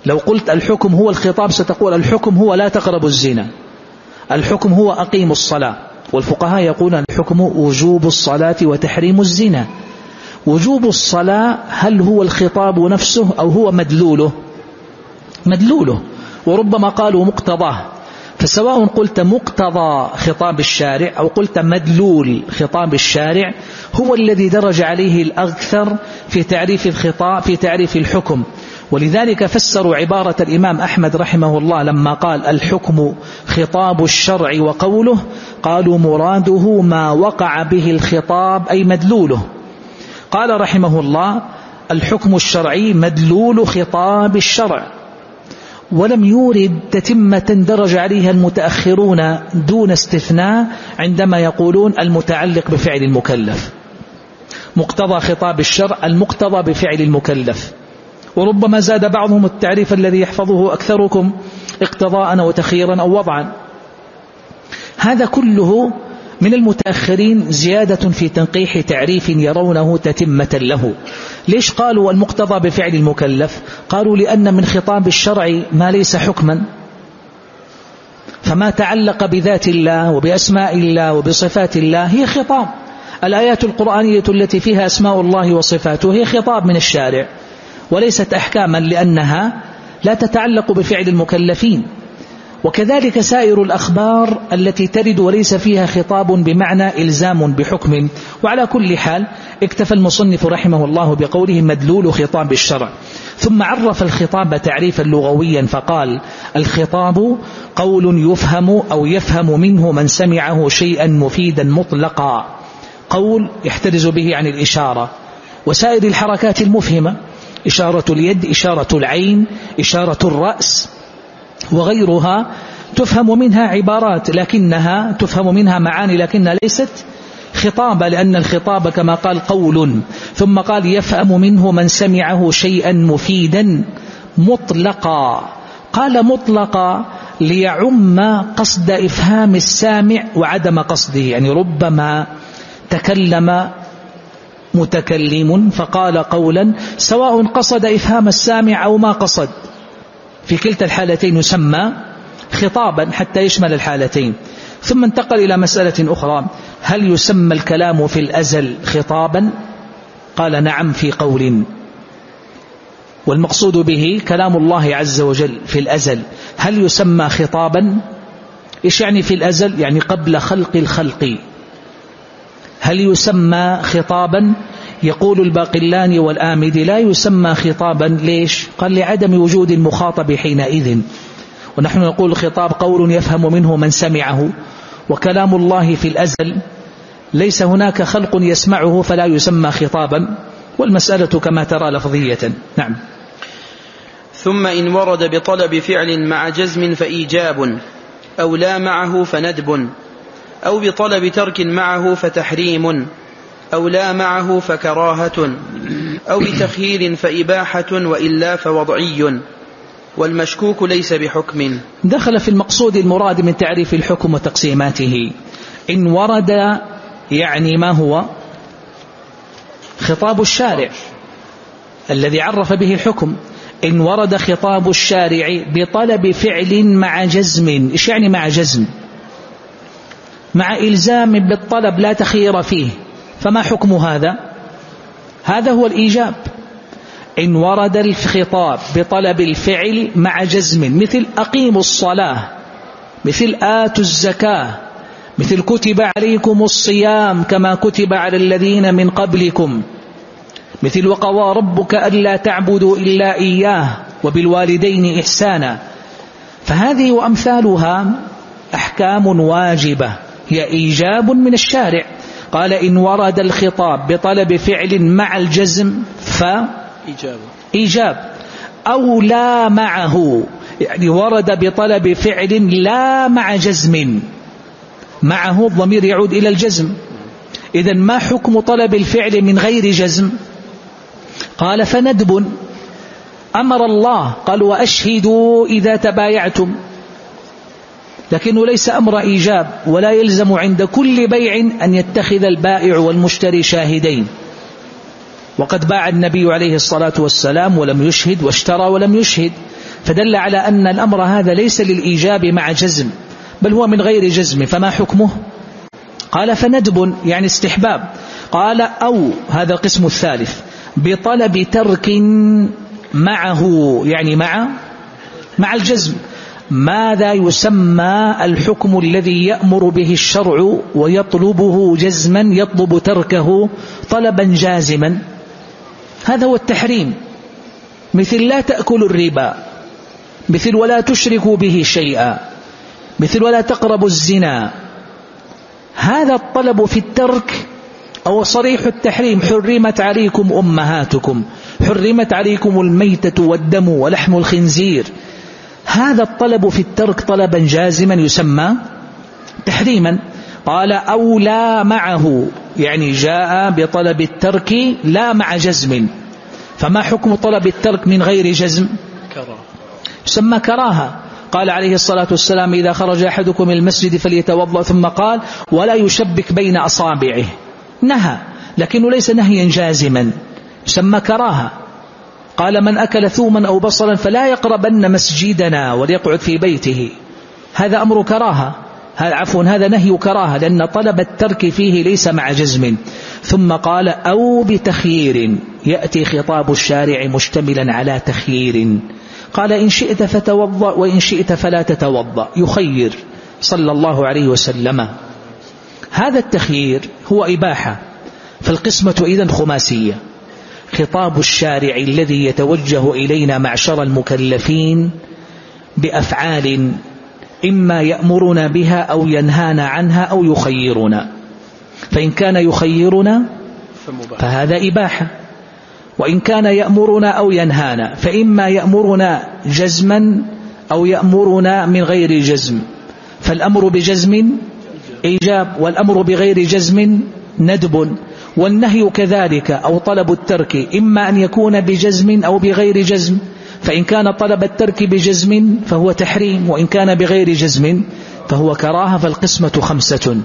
لو قلت الحكم هو الخطاب ستقول الحكم هو لا تقربوا الزنا. الحكم هو أقيموا الصلاة. والفقهاء يقولون الحكم وجوب الصلاة وتحريم الزنا. وجوب الصلاة هل هو الخطاب نفسه أو هو مدلوله؟ مدلوله. وربما قالوا مقتضاه فسواء قلت مقتضى خطاب الشارع أو قلت مدلول خطاب الشارع هو الذي درج عليه الأكثر في تعريف الخطاب في تعريف الحكم. ولذلك فسروا عبارة الإمام أحمد رحمه الله لما قال الحكم خطاب الشرع وقوله قالوا مراده ما وقع به الخطاب أي مدلوله. قال رحمه الله الحكم الشرعي مدلول خطاب الشرع. ولم يورد تتمة درج عليها المتأخرون دون استثناء عندما يقولون المتعلق بفعل المكلف. مقتضى خطاب الشرع المقتضى بفعل المكلف. وربما زاد بعضهم التعريف الذي يحفظه أكثركم اقتضاء وتخييرا أو وضعا. هذا كله من المتأخرين زيادة في تنقيح تعريف يرونه تتمة له. ليش قالوا المقتضى بفعل المكلف؟ قالوا لأن من خطاب الشرع ما ليس حكما. فما تعلق بذات الله وبأسماء الله وبصفات الله هي خطاب. الآيات القرآنية التي فيها أسماء الله وصفاته هي خطاب من الشارع. وليست أحكاما لأنها لا تتعلق بفعل المكلفين. وكذلك سائر الأخبار التي ترد وليس فيها خطاب بمعنى إلزام بحكم. وعلى كل حال اكتفى المصنف رحمه الله بقوله مدلول خطاب الشرع. ثم عرف الخطاب تعريفا لغويا فقال الخطاب قول يفهم أو يفهم منه من سمعه شيئا مفيدا مطلقا. قول يحترز به عن الإشارة. وسائر الحركات المفهمة إشارة اليد إشارة العين إشارة الرأس وغيرها تفهم منها عبارات لكنها تفهم منها معاني لكنها ليست خطابة لأن الخطاب كما قال قول ثم قال يفهم منه من سمعه شيئا مفيدا مطلقا. قال مطلقا ليعم قصد إفهام السامع وعدم قصده يعني ربما تكلم متكلم فقال قولا سواء قصد إفهام السامع أو ما قصد. في كلتا الحالتين يسمى خطابا حتى يشمل الحالتين. ثم انتقل إلى مسألة أخرى. هل يسمى الكلام في الأزل خطابا؟ قال نعم في قول. والمقصود به كلام الله عز وجل في الأزل. هل يسمى خطابا؟ إيش يعني في الأزل؟ يعني قبل خلق الخلق. هل يسمى خطابا؟ يقول الباقلاني والآمدي لا يسمى خطابا. ليش؟ قال لعدم وجود المخاطب حينئذ. ونحن نقول الخطاب قول يفهم منه من سمعه. وكلام الله في الأزل. ليس هناك خلق يسمعه فلا يسمى خطابا. والمسألة كما ترى لفظية. نعم. ثم إن ورد بطلب فعل مع جزم فإيجاب. أو لا معه فندب. أو بطلب ترك معه فتحريم أو لا معه فكراهة أو بتخيير فإباحة وإلا فوضعي والمشكوك ليس بحكم. دخل في المقصود المراد من تعريف الحكم وتقسيماته. إن ورد يعني ما هو؟ خطاب الشارع الذي عرف به الحكم. إن ورد خطاب الشارع بطلب فعل مع جزم. إيش يعني مع جزم؟ مع إلزام بالطلب لا تخير فيه. فما حكم هذا؟ هذا هو الإيجاب. إن ورد الخطاب بطلب الفعل مع جزم مثل أقيموا الصلاة مثل آتوا الزكاة مثل كتب عليكم الصيام كما كتب على الذين من قبلكم مثل وقضى ربك ألا تعبدوا إلا إياه وبالوالدين إحسانا. فهذه وأمثالها أحكام واجبة. هي إيجاب من الشارع. قال إن ورد الخطاب بطلب فعل مع الجزم ف إيجاب, إيجاب. أو لا معه يعني ورد بطلب فعل لا مع جزم. معه الضمير يعود إلى الجزم. إذا ما حكم طلب الفعل من غير جزم؟ قال فندب. أمر الله. قال وأشهدوا إذا تبايعتم. لكنه ليس أمر إيجاب ولا يلزم عند كل بيع أن يتخذ البائع والمشتري شاهدين. وقد باع النبي عليه الصلاة والسلام ولم يشهد واشترى ولم يشهد. فدل على أن الأمر هذا ليس للإيجاب مع جزم بل هو من غير جزم. فما حكمه؟ قال فندب يعني استحباب. قال أو هذا القسم الثالث بطلب ترك معه يعني مع مع الجزم. ماذا يسمى الحكم الذي يأمر به الشرع ويطلبه جزما يطلب تركه طلبا جازما؟ هذا هو التحريم. مثل لا تأكلوا الربا مثل ولا تشركوا به شيئا مثل ولا تقربوا الزنا. هذا الطلب في الترك أو صريح التحريم. حرمت عليكم أمهاتكم حرمت عليكم الميتة والدم ولحم الخنزير. هذا الطلب في الترك طلبا جازما يسمى تحريما. قال أو لا معه يعني جاء بطلب الترك لا مع جزم. فما حكم طلب الترك من غير جزم؟ يسمى كراهة. قال عليه الصلاة والسلام إذا خرج أحدكم من المسجد فليتوضأ ثم قال ولا يشبك بين أصابعه. نهى لكنه ليس نهيا جازما. يسمى كراهة. قال من أكل ثوما أو بصلا فلا يقربن مسجدنا وليقعد في بيته. هذا أمر كراهة. عفوا هذا نهي كراهة لأن طلب الترك فيه ليس مع جزم. ثم قال أو بتخيير. يأتي خطاب الشارع مشتملا على تخيير. قال إن شئت فتوضأ وإن شئت فلا تتوضأ. يخير صلى الله عليه وسلم. هذا التخيير هو إباحة. فالقسمة إذن خماسية. خطاب الشارع الذي يتوجه إلينا معشر المكلفين بأفعال إما يأمرنا بها أو ينهانا عنها أو يخيرنا. فإن كان يخيرنا فهذا إباحة. وإن كان يأمرنا أو ينهانا فإما يأمرنا جزما أو يأمرنا من غير جزم. فالأمر بجزم إيجاب والأمر بغير جزم ندب. والنهي كذلك أو طلب الترك إما أن يكون بجزم أو بغير جزم فإن كان طلب الترك بجزم فهو تحريم وإن كان بغير جزم فهو كراهة فالقسمة خمسة.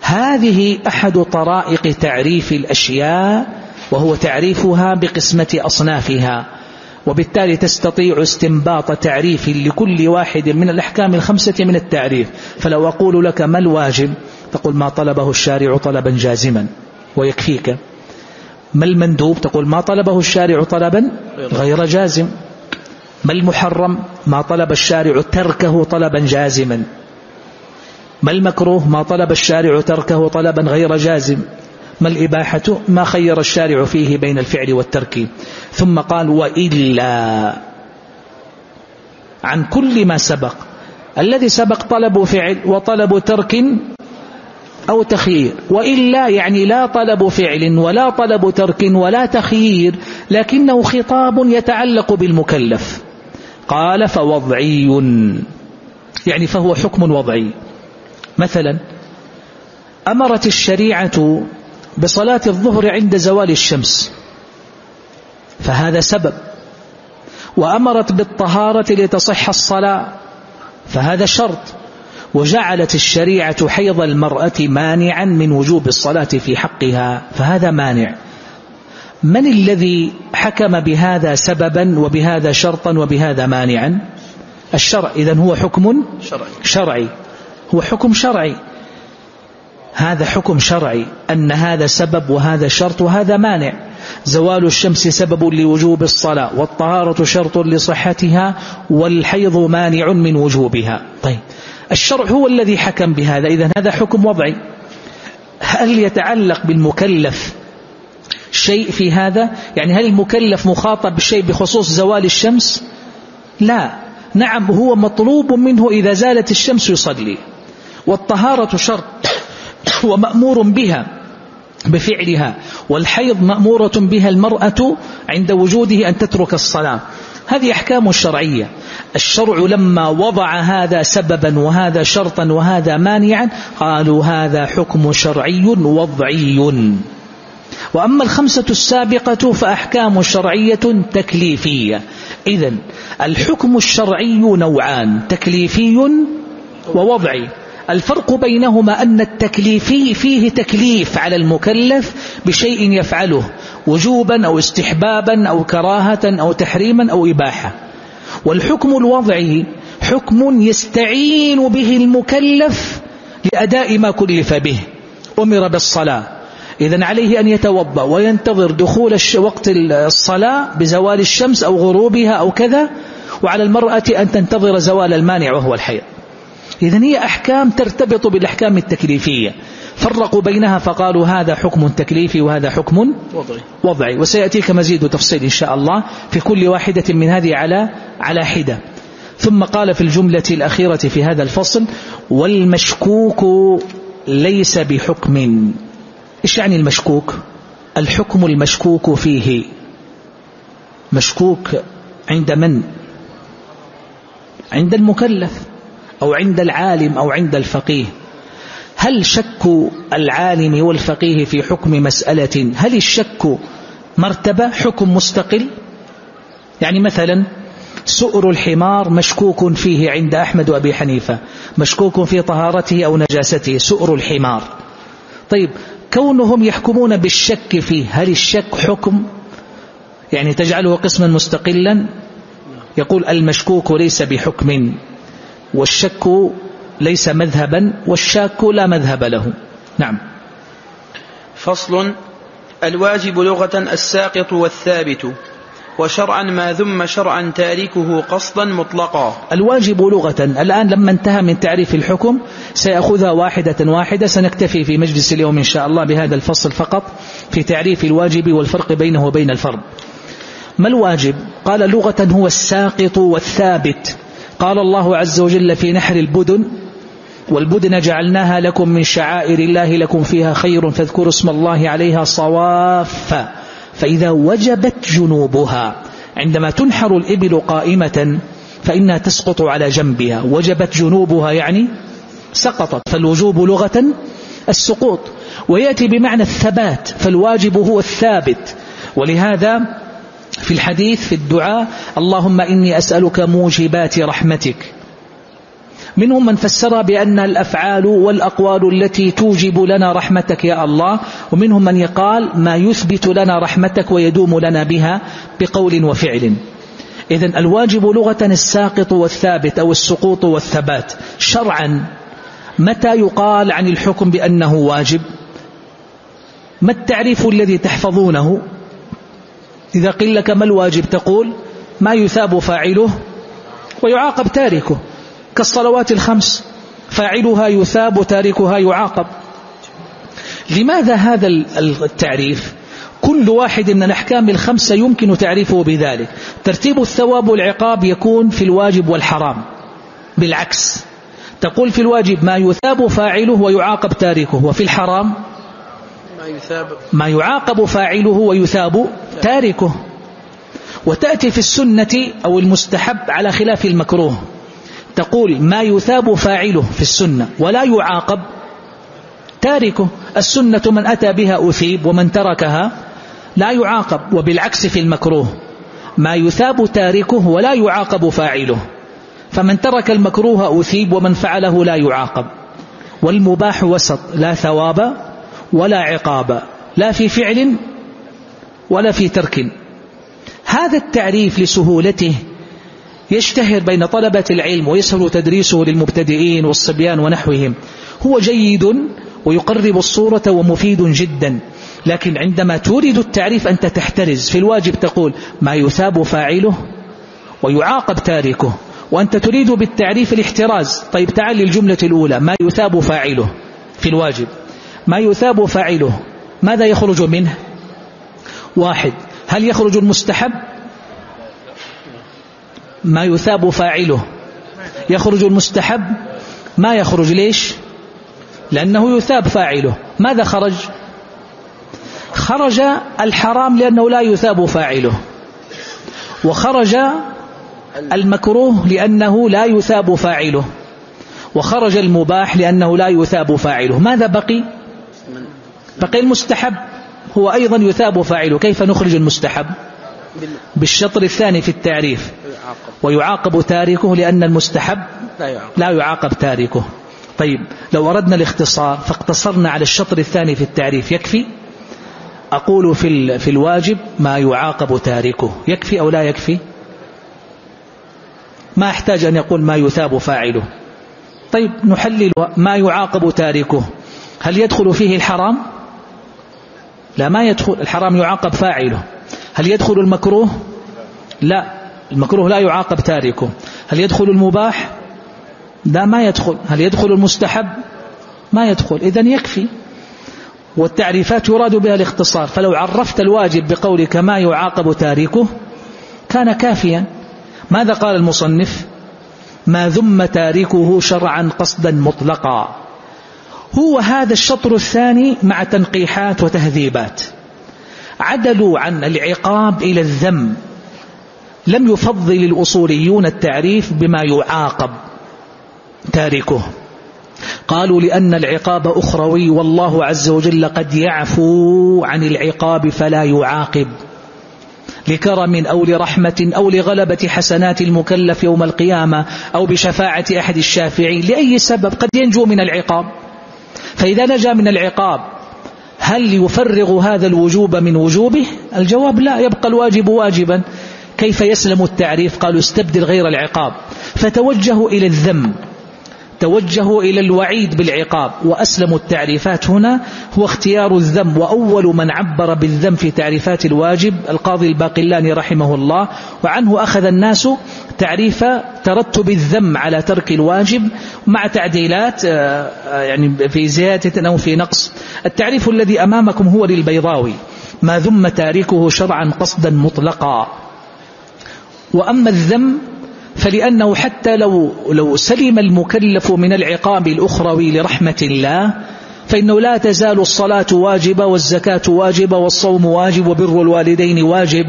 هذه أحد طرائق تعريف الأشياء وهو تعريفها بقسمة أصنافها. وبالتالي تستطيع استنباط تعريف لكل واحد من الأحكام الخمسة من التعريف. فلو أقول لك ما الواجب تقول ما طلبه الشارع طلبا جازما. ويكفيك. ما المندوب؟ تقول ما طلبه الشارع طلبا غير جازم. ما المحرم؟ ما طلب الشارع تركه طلبا جازما. ما المكروه؟ ما طلب الشارع تركه طلبا غير جازم. ما الإباحة؟ ما خير الشارع فيه بين الفعل والترك. ثم قال وإلا. عن كل ما سبق. الذي سبق طلب فعل وطلب ترك أو تخيير. وإلا يعني لا طلب فعل ولا طلب ترك ولا تخيير لكنه خطاب يتعلق بالمكلف. قال فوضعي يعني فهو حكم وضعي. مثلا أمرت الشريعة بصلاة الظهر عند زوال الشمس. فهذا سبب. وأمرت بالطهارة لتصح الصلاة. فهذا شرط. وجعلت الشريعة حيض المرأة مانعا من وجوب الصلاة في حقها فهذا مانع. من الذي حكم بهذا سببا وبهذا شرطا وبهذا مانعا؟ الشرع. إذن هو حكم شرعي, شرعي. هو حكم شرعي. هذا حكم شرعي أن هذا سبب وهذا شرط وهذا مانع. زوال الشمس سبب لوجوب الصلاة والطهارة شرط لصحتها والحيض مانع من وجوبها. طيب. الشرع هو الذي حكم بهذا. إذا هذا حكم وضعي. هل يتعلق بالمكلف شيء في هذا؟ يعني هل المكلف مخاطب بشيء بخصوص زوال الشمس؟ لا. نعم هو مطلوب منه إذا زالت الشمس يصلي. والطهارة شرط ومأمور بها بفعلها. والحيض مأمورة بها المرأة عند وجوده أن تترك الصلاة. هذه أحكام شرعية. الشرع لما وضع هذا سببا وهذا شرطا وهذا مانعا قالوا هذا حكم شرعي وضعي. وأما الخمسة السابقة فأحكام شرعية تكليفية. إذا الحكم الشرعي نوعان تكليفي ووضعي. الفرق بينهما أن التكليفي فيه تكليف على المكلف بشيء يفعله. وجوبا أو استحبابا أو كراهة أو تحريما أو إباحة. والحكم الوضعي حكم يستعين به المكلف لأداء ما كلف به. أمر بالصلاة. إذا عليه أن يتوضأ وينتظر دخول وقت الصلاة بزوال الشمس أو غروبها أو كذا وعلى المرأة أن تنتظر زوال المانع وهو الحيض. إذا هي أحكام ترتبط بالأحكام التكليفية. فرقوا بينها فقالوا هذا حكم تكليفي وهذا حكم وضعي, وضعي. وسيأتيك مزيد تفصيل إن شاء الله في كل واحدة من هذه على على حدة. ثم قال في الجملة الأخيرة في هذا الفصل والمشكوك ليس بحكم. إيش يعني المشكوك؟ الحكم المشكوك فيه. مشكوك عند من؟ عند المكلف أو عند العالم أو عند الفقيه. هل شك العالم والفقيه في حكم مسألة؟ هل الشك مرتبة حكم مستقل؟ يعني مثلا سؤر الحمار مشكوك فيه عند أحمد وأبي حنيفة مشكوك في طهارته أو نجاسته سؤر الحمار. طيب كونهم يحكمون بالشك فيه هل الشك حكم؟ يعني تجعله قسما مستقلا؟ يقول المشكوك ليس بحكم والشك ليس مذهبا والشاك لا مذهب له. نعم. فصل الواجب لغة الساقط والثابت وشرعا ما ذم شرعا تاركه قصدا مطلقا. الواجب لغة الآن لما انتهى من تعريف الحكم سيأخذها واحدة واحدة سنكتفي في مجلس اليوم إن شاء الله بهذا الفصل فقط في تعريف الواجب والفرق بينه وبين الفرض. ما الواجب؟ قال لغة هو الساقط والثابت. قال الله عز وجل في نحر البدن والبدن جعلناها لكم من شعائر الله لكم فيها خير فاذكروا اسم الله عليها صواف. فإذا وجبت جنوبها عندما تنحر الإبل قائمة فإنها تسقط على جنبها. وجبت جنوبها يعني سقطت فالوجوب لغة السقوط. ويأتي بمعنى الثبات فالواجب هو الثابت. ولهذا في الحديث في الدعاء اللهم إني أسألك موجبات رحمتك. منهم من فسرها بأن الأفعال والأقوال التي توجب لنا رحمتك يا الله ومنهم من يقال ما يثبت لنا رحمتك ويدوم لنا بها بقول وفعل. إذن الواجب لغة الساقط والثابت أو السقوط والثبات. شرعا متى يقال عن الحكم بأنه واجب؟ ما التعريف الذي تحفظونه؟ إذا قيل لك ما الواجب؟ تقول ما يثاب فاعله ويعاقب تاركه. كالصلوات الخمس فاعلها يثاب تاركها يعاقب. لماذا هذا التعريف؟ كل واحد من الأحكام الخمسة يمكن تعريفه بذلك. ترتيب الثواب والعقاب يكون في الواجب والحرام. بالعكس. تقول في الواجب ما يثاب فاعله ويعاقب تاركه. وفي الحرام ما, يعاقب فاعله ويثاب تاركه. وتأتي في السنة أو المستحب على خلاف المكروه. تقول ما يثاب فاعله في السنة ولا يعاقب تاركه. السنة من أتى بها أثيب ومن تركها لا يعاقب وبالعكس في المكروه. ما يثاب تاركه ولا يعاقب فاعله. فمن ترك المكروه أثيب ومن فعله لا يعاقب. والمباح وسط لا ثواب ولا عقاب لا في فعل ولا في ترك. هذا التعريف لسهولته يشتهر بين طلبة العلم ويسهل تدريسه للمبتدئين والصبيان ونحوهم. هو جيد ويقرب الصورة ومفيد جدا لكن عندما تريد التعريف أنت تحترز. في الواجب تقول ما يثاب فاعله ويعاقب تاركه وأنت تريد بالتعريف الاحتراز. طيب تعال للجملة الأولى ما يثاب فاعله في الواجب. ما يثاب فاعله. ماذا يخرج منه؟ واحد هل يخرج المستحب؟ ما يثاب فاعله. يخرج المستحب؟ ما يخرج ليش؟ لأنه يثاب فاعله. ماذا خرج؟ خرج الحرام لأنه لا يثاب فاعله. وخرج المكروه لأنه لا يثاب فاعله. وخرج المباح لأنه لا يثاب فاعله. ماذا بقي؟ بقي المستحب هو أيضا يثاب فاعله كيف نخرج المستحب؟ بالشطر الثاني في التعريف. ويعاقب تاركه لأن المستحب لا يعاقب. تاركه. طيب لو أردنا الاختصار فاقتصرنا على الشطر الثاني في التعريف. يكفي؟ أقول في, في الواجب ما يعاقب تاركه. يكفي أو لا يكفي؟ ما أحتاج أن يقول ما يثاب فاعله. طيب نحلل ما يعاقب تاركه. هل يدخل فيه الحرام؟ لا ما يدخل الحرام يعاقب فاعله. هل يدخل المكروه؟ لا المكروه لا يعاقب تاركه. هل يدخل المباح؟ لا ما يدخل. هل يدخل المستحب؟ ما يدخل. إذا يكفي. والتعريفات يراد بها الاختصار. فلو عرفت الواجب بقولك ما يعاقب تاركه كان كافيا. ماذا قال المصنف؟ ما ذم تاركه شرعا قصدا مطلقا. هو هذا الشطر الثاني مع تنقيحات وتهذيبات. عدلوا عن العقاب إلى الذم. لم يفضل الأصوليون التعريف بما يعاقب تاركه. قالوا لأن العقاب أخروي والله عز وجل قد يعفو عن العقاب فلا يعاقب. لكرم أو لرحمة أو لغلبة حسنات المكلف يوم القيامة أو بشفاعة أحد الشافعين لأي سبب قد ينجو من العقاب. فإذا نجا من العقاب هل يفرغ هذا الوجوب من وجوبه؟ الجواب لا يبقى الواجب واجبا. كيف يسلم التعريف؟ قالوا استبدل غير العقاب. فتوجهوا إلى الذم. توجهوا إلى الوعيد بالعقاب. وأسلم التعريفات هنا. هو اختيار الذم وأول من عبر بالذم في تعريفات الواجب. القاضي الباقلاني رحمه الله. وعنه أخذ الناس تعريف ترتب الذم على ترك الواجب مع تعديلات آه، يعني في زيادة أو في نقص. التعريف الذي أمامكم هو للبيضاوي. ما ذم تاركه شرعا قصدا مطلقا. وأما الذم فلأنه حتى لو, لو سلم المكلف من العقاب الأخروي لرحمة الله فإنه لا تزال الصلاة واجبة والزكاة واجبة والصوم واجب وبر الوالدين واجب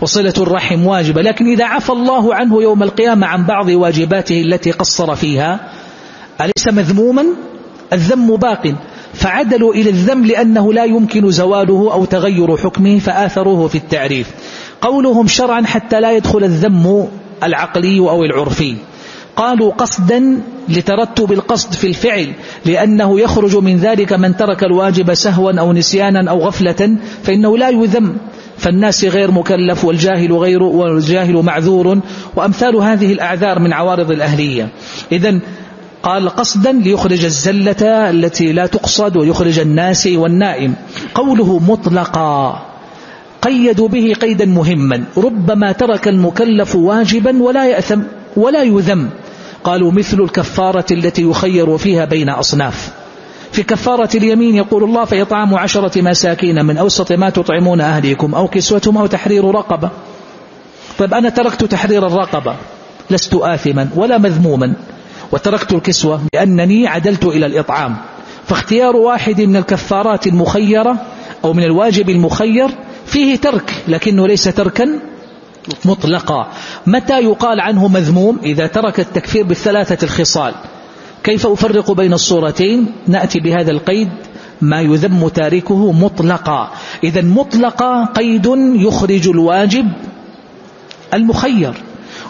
وصلة الرحم واجبة. لكن إذا عفى الله عنه يوم القيامة عن بعض واجباته التي قصر فيها أليس مذموما؟ الذم باق. فعدلوا إلى الذم لأنه لا يمكن زواله أو تغير حكمه فآثروه في التعريف. قولهم شرعا حتى لا يدخل الذم العقلي أو العرفي. قالوا قصدا لترتب القصد في الفعل لأنه يخرج من ذلك من ترك الواجب سهوا أو نسيانا أو غفلة فإنه لا يذم. فالناس غير مكلف والجاهل غير والجاهل معذور. وأمثال هذه الأعذار من عوارض الأهلية. إذا قال قصدا ليخرج الزلة التي لا تقصد ويخرج الناس والنائم. قوله مطلقا. قيدوا به قيدا مهما. ربما ترك المكلف واجبا ولا يأثم ولا يذم. قالوا مثل الكفارة التي يخير فيها بين أصناف. في كفارة اليمين يقول الله فإطعام عشرة مساكين من أوسط ما تطعمون أهليكم أو كسوتهم أو تحرير رقبة. طيب أنا تركت تحرير الرقبة. لست آثما ولا مذموما. وتركت الكسوة لأنني عدلت إلى الإطعام. فاختيار واحد من الكفارات المخيرة أو من الواجب المخير فيه ترك لكنه ليس تركا مطلقا. متى يقال عنه مذموم؟ إذا ترك التكفير بالثلاثة الخصال. كيف أفرق بين الصورتين؟ نأتي بهذا القيد. ما يذم تاركه مطلقا. إذا مطلقا قيد يخرج الواجب المخير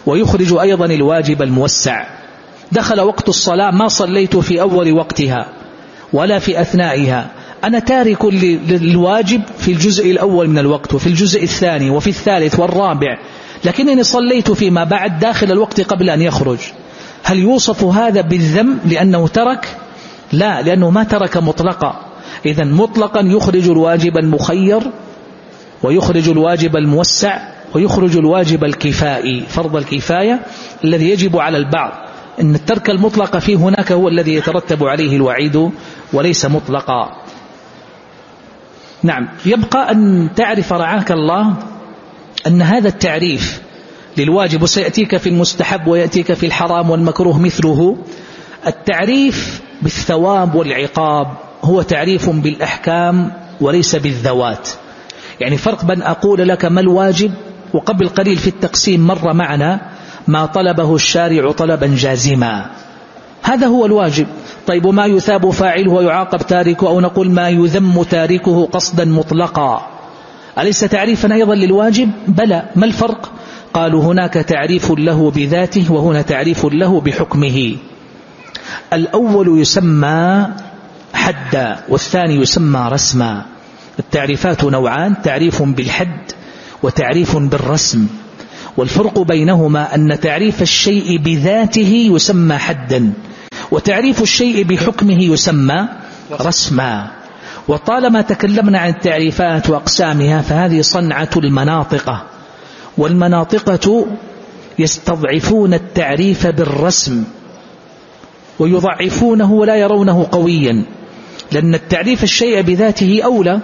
ويخرج أيضا الواجب الموسع. دخل وقت الصلاة ما صليت في أول وقتها ولا في أثنائها. أنا تارك للواجب في الجزء الأول من الوقت وفي الجزء الثاني وفي الثالث والرابع لكنني صليت فيما بعد داخل الوقت قبل أن يخرج. هل يوصف هذا بالذم لأنه ترك؟ لا لأنه ما ترك مطلقا. إذا مطلقا يخرج الواجب المخير ويخرج الواجب الموسع ويخرج الواجب الكفائي. فرض الكفاية الذي يجب على البعض. أن الترك المطلق فيه هناك هو الذي يترتب عليه الوعيد وليس مطلقا. نعم. يبقى أن تعرف رعاك الله أن هذا التعريف للواجب وسيأتيك في المستحب ويأتيك في الحرام والمكروه مثله. التعريف بالثواب والعقاب هو تعريف بالأحكام وليس بالذوات. يعني فرق بين أقول لك ما الواجب وقبل قليل في التقسيم مر معنا ما طلبه الشارع طلبا جازما. هذا هو الواجب. طيب وما يثاب فاعله ويعاقب تاركه أو نقول ما يذم تاركه قصدا مطلقا. أليس تعريفا أيضا للواجب؟ بلى. ما الفرق؟ قالوا هناك تعريف له بذاته وهنا تعريف له بحكمه. الأول يسمى حدا والثاني يسمى رسما. التعريفات نوعان تعريف بالحد وتعريف بالرسم. والفرق بينهما أن تعريف الشيء بذاته يسمى حدا. وتعريف الشيء بحكمه يسمى رسما. وطالما تكلمنا عن التعريفات وأقسامها فهذه صنعة المناطقة. والمناطقة يستضعفون التعريف بالرسم ويضعفونه ولا يرونه قويا. لأن التعريف الشيء بذاته أولى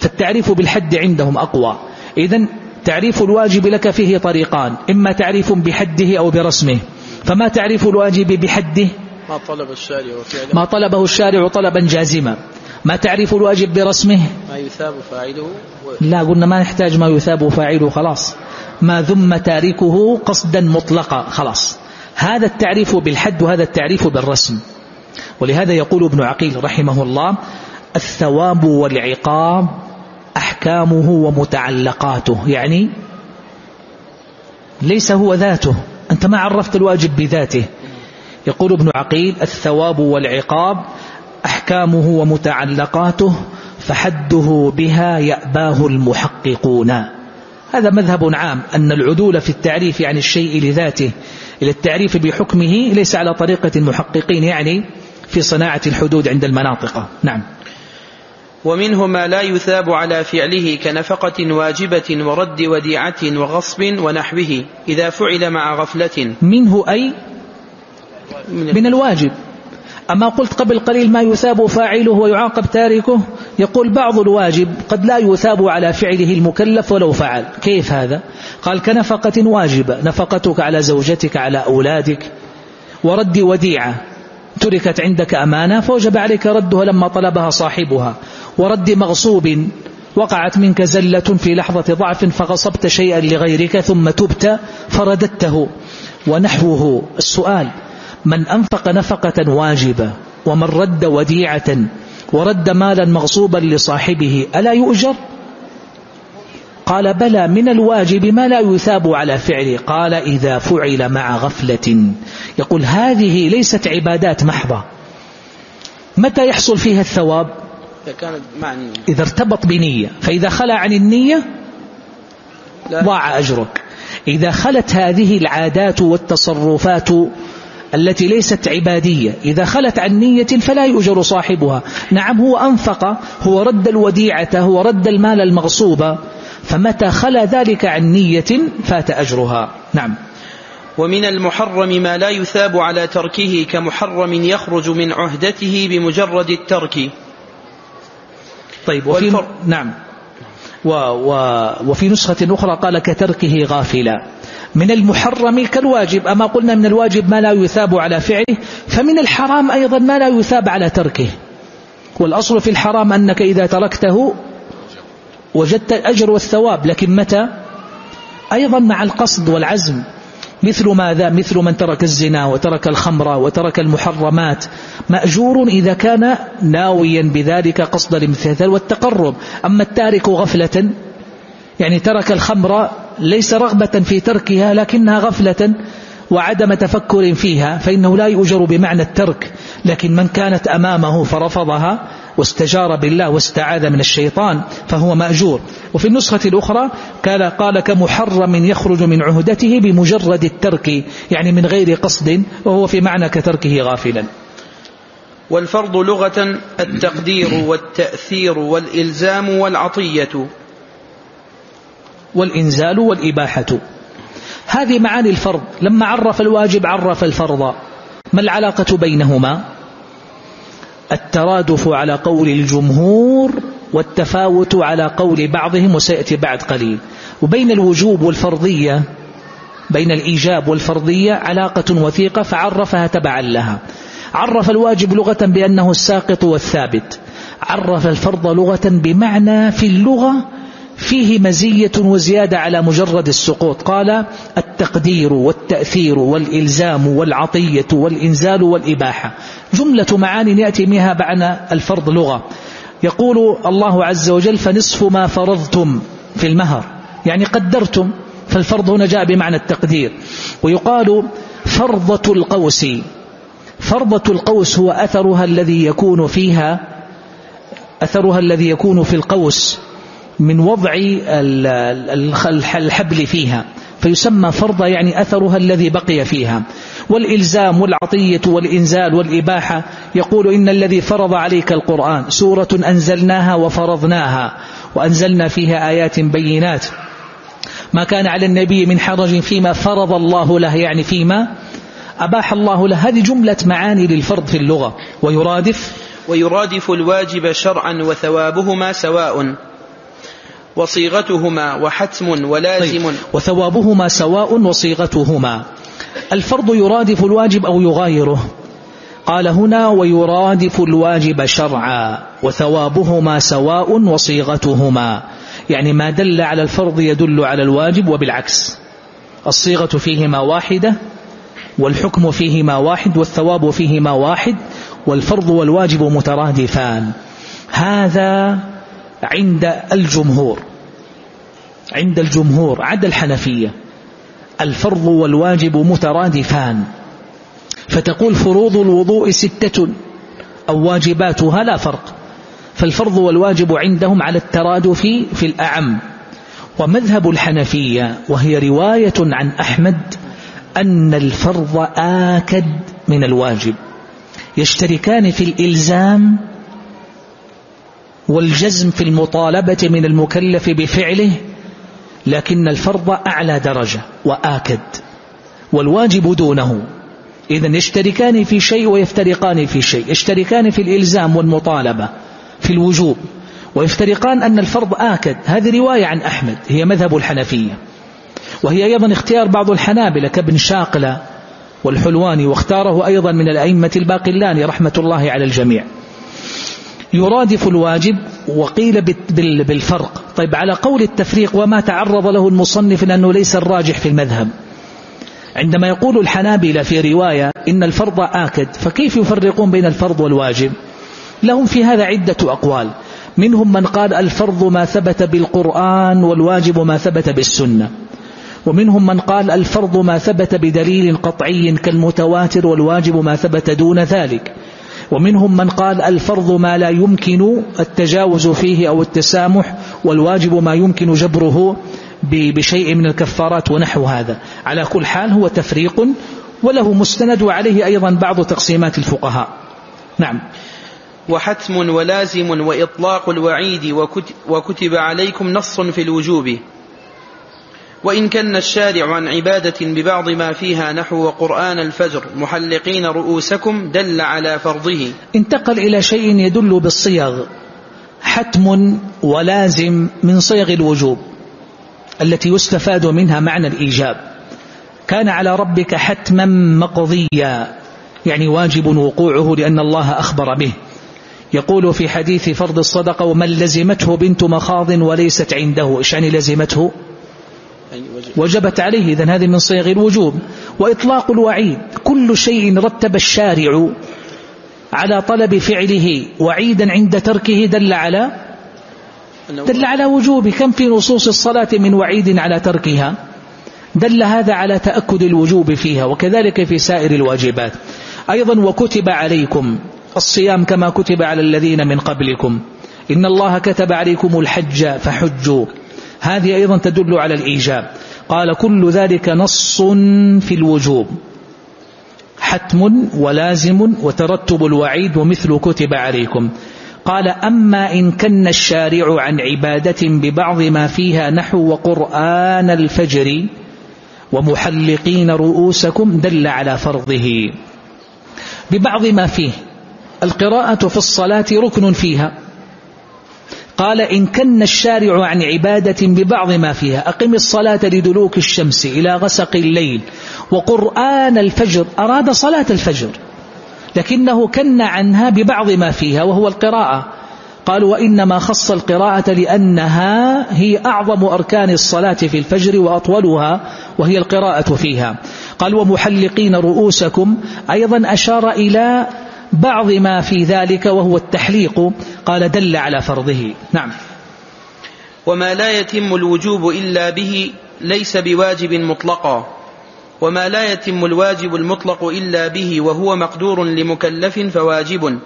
فالتعريف بالحد عندهم أقوى. إذا تعريف الواجب لك فيه طريقان إما تعريف بحده أو برسمه. فما تعريف الواجب بحده؟ ما طلب الشارع وفعله ما طلبه الشارع طلبا جازما. ما تعريف الواجب برسمه؟ ما يثاب فاعله و... لا قلنا ما نحتاج ما يثاب فاعله خلاص. ما ذم تاركه قصدا مطلقا خلاص. هذا التعريف بالحد وهذا التعريف بالرسم. ولهذا يقول ابن عقيل رحمه الله الثواب والعقاب أحكامه ومتعلقاته. يعني ليس هو ذاته. أنت ما عرفت الواجب بذاته. يقول ابن عقيل الثواب والعقاب أحكامه ومتعلقاته فحده بها يأباه المحققون. هذا مذهب عام أن العدول في التعريف عن الشيء لذاته إلى التعريف بحكمه ليس على طريقة المحققين يعني في صناعة الحدود عند المناطق. نعم. ومنه ما لا يثاب على فعله كنفقة واجبة ورد وديعة وغصب ونحوه إذا فعل مع غفلة. منه أي من الواجب. أما قلت قبل قليل ما يثاب فاعله ويعاقب تاركه يقول بعض الواجب قد لا يثاب على فعله المكلف ولو فعل. كيف هذا؟ قال كنفقة واجبة. نفقتك على زوجتك على أولادك. ورد وديعة. تركت عندك أمانة فوجب عليك ردها لما طلبها صاحبها. ورد مغصوب. وقعت منك زلة في لحظة ضعف فغصبت شيئا لغيرك ثم تبت فرددته. ونحوه. السؤال من أنفق نفقة واجبة ومن رد وديعة ورد مالا مغصوبا لصاحبه ألا يؤجر؟ قال بلى من الواجب ما لا يثاب على فعله. قال إذا فعل مع غفلة. يقول هذه ليست عبادات محضة. متى يحصل فيها الثواب؟ إذا كانت مع إذا ارتبط بنية. فإذا خلى عن النية؟ ضاع أجرك. إذا خلت هذه العادات والتصرفات التي ليست عبادية. إذا خلت عن نية فلا يؤجر صاحبها. نعم هو أنفق هو رد الوديعة هو رد المال المغصوب. فمتى خلى ذلك عن نية فات أجرها. نعم. ومن المحرم ما لا يثاب على تركه كمحرم يخرج من عهدته بمجرد الترك. طيب وفي. نعم. و و وفي نسخة أخرى قال كتركه غافلا. من المحرم كالواجب. أما قلنا من الواجب ما لا يثاب على فعله فمن الحرام أيضا ما لا يثاب على تركه. والأصل في الحرام أنك إذا تركته وجدت الأجر والثواب لكن متى؟ أيضا مع القصد والعزم. مثل ماذا؟ مثل من ترك الزنا وترك الخمر وترك المحرمات. مأجور إذا كان ناويا بذلك قصد الامتثال والتقرب. أما التارك غفلة يعني ترك الخمر ليس رغبة في تركها لكنها غفلة وعدم تفكر فيها فإنه لا يؤجر بمعنى الترك. لكن من كانت أمامه فرفضها واستجار بالله واستعاذ من الشيطان فهو مأجور. وفي النسخة الأخرى قال, قال كمحرم يخرج من عهدته بمجرد الترك يعني من غير قصد وهو في معنى كتركه غافلا. والفرض لغة التقدير والتأثير والإلزام والعطية. والإنزال والإباحة. هذه معاني الفرض. لما عرف الواجب عرف الفرض. ما العلاقة بينهما؟ الترادف على قول الجمهور والتفاوت على قول بعضهم وسيأتي بعد قليل. وبين الوجوب والفرضية بين الإيجاب والفرضية علاقة وثيقة فعرفها تبعا لها. عرف الواجب لغة بأنه الساقط والثابت. عرف الفرض لغة بمعنى في اللغة فيه مزية وزيادة على مجرد السقوط. قال التقدير والتأثير والإلزام والعطية والإنزال والإباحة. جملة معان يأتي بها بعد الفرض لغة. يقول الله عز وجل فنصف ما فرضتم في المهر يعني قدرتم فالفرض هنا جاء بمعنى التقدير. ويقال فرضة القوس. فرضة القوس هو أثرها الذي يكون فيها أثرها الذي يكون في القوس. من وضع الحبل فيها فيسمى فرضة يعني أثرها الذي بقي فيها. والإلزام والعطية والإنزال والإباحة يقول إن الذي فرض عليك القرآن سورة أنزلناها وفرضناها وأنزلنا فيها آيات بينات. ما كان على النبي من حرج فيما فرض الله له يعني فيما أباح الله له. هذه جملة معاني للفرض في اللغة. ويرادف ويرادف الواجب شرعا وثوابهما سواء. وصيغتهما وحتم ولازم. طيب وثوابهما سواء وصيغتهما. الفرض يرادف الواجب أو يغايره. قال هنا ويرادف الواجب شرعا وثوابهما سواء وصيغتهما. يعني ما دل على الفرض يدل على الواجب وبالعكس. الصيغة فيهما واحدة والحكم فيهما واحد والثواب فيهما واحد والفرض والواجب مترادفان. هذا عند الجمهور عند الجمهور عدا الحنفية الفرض والواجب مترادفان. فتقول فروض الوضوء ستة أو واجباتها لا فرق فالفرض والواجب عندهم على الترادف في الأعم. ومذهب الحنفية وهي رواية عن أحمد أن الفرض آكد من الواجب يشتركان في الإلزام والجزم في المطالبة من المكلف بفعله لكن الفرض أعلى درجة وآكد. والواجب دونه. إذا يشتركان في شيء ويفترقان في شيء. يشتركان في الإلزام والمطالبة في الوجوب ويفترقان أن الفرض آكد. هذه رواية عن أحمد هي مذهب الحنفية. وهي أيضا اختيار بعض الحنابلة كابن شاقلة والحلواني واختاره أيضا من الأئمة الباقلاني رحمة الله على الجميع. يرادف الواجب وقيل بالفرق. طيب على قول التفريق وما تعرض له المصنف لأنه ليس الراجح في المذهب. عندما يقول الحنابلة في رواية إن الفرض آكد فكيف يفرقون بين الفرض والواجب؟ لهم في هذا عدة أقوال. منهم من قال الفرض ما ثبت بالقرآن والواجب ما ثبت بالسنة. ومنهم من قال الفرض ما ثبت بدليل قطعي كالمتواتر والواجب ما ثبت دون ذلك. ومنهم من قال الفرض ما لا يمكن التجاوز فيه أو التسامح والواجب ما يمكن جبره بشيء من الكفارات ونحو هذا. على كل حال هو تفريق وله مستند وعليه أيضا بعض تقسيمات الفقهاء. نعم. وحتم ولازم وإطلاق الوعيد وكتب عليكم نص في الوجوب. وإن كان الشارع عن عبادة ببعض ما فيها نحو قرآن الفجر محلقين رؤوسكم دل على فرضه. انتقل إلى شيء يدل بالصيغ حتم ولازم من صيغ الوجوب التي يستفاد منها معنى الإيجاب. كان على ربك حتما مقضيا يعني واجب وقوعه لأن الله أخبر به. يقول في حديث فرض الصدقة ومن لزمته بنت مخاض وليست عنده. إيش يعني لزمته؟ وجبت عليه إذن هذه من صيغ الوجوب. وإطلاق الوعيد كل شيء رتب الشارع على طلب فعله وعيدا عند تركه دل على دل على وجوب. كم في نصوص الصلاة من وعيد على تركها؟ دل هذا على تأكد الوجوب فيها وكذلك في سائر الواجبات. أيضا وكتب عليكم الصيام كما كتب على الذين من قبلكم. إن الله كتب عليكم الحج فحجوا. هذه أيضا تدل على الإيجاب. قال كل ذلك نص في الوجوب. حتم ولازم وترتب الوعيد ومثل كتب عليكم. قال أما إن كن الشارع عن عبادة ببعض ما فيها نحو وقرآن الفجر ومحلقين رؤوسكم دل على فرضه. ببعض ما فيه. القراءة في الصلاة ركن فيها. قال إن كن الشارع عن عبادة ببعض ما فيها أقم الصلاة لدلوك الشمس إلى غسق الليل وقرآن الفجر أراد صلاة الفجر لكنه كن عنها ببعض ما فيها وهو القراءة. قالوا وإنما خص القراءة لأنها هي أعظم أركان الصلاة في الفجر وأطولها وهي القراءة فيها. قال ومحلقين رؤوسكم أيضا أشار إلى بعض ما في ذلك وهو التحليق قال دل على فرضه. نعم. وما لا يتم الوجوب إلا به ليس بواجب مطلقا. وما لا يتم الواجب المطلق إلا به وهو مقدور لمكلف فواجب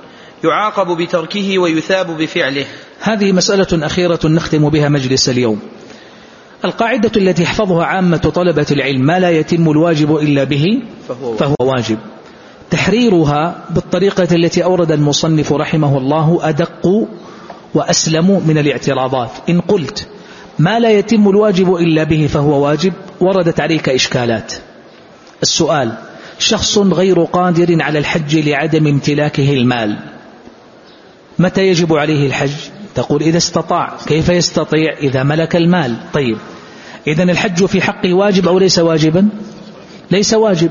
يعاقب بتركه ويثاب بفعله. هذه مسألة أخيرة نختم بها مجلس اليوم. القاعدة التي يحفظها عامة طلبة العلم ما لا يتم الواجب إلا به فهو, فهو واجب. تحريرها بالطريقة التي أورد المصنف رحمه الله أدق وأسلم من الاعتراضات. إن قلت ما لا يتم الواجب إلا به فهو واجب وردت عليك إشكالات. السؤال شخص غير قادر على الحج لعدم امتلاكه المال متى يجب عليه الحج؟ تقول إذا استطاع. كيف يستطيع إذا ملك المال؟ طيب إذا الحج في حقه واجب أو ليس واجبا؟ ليس واجب.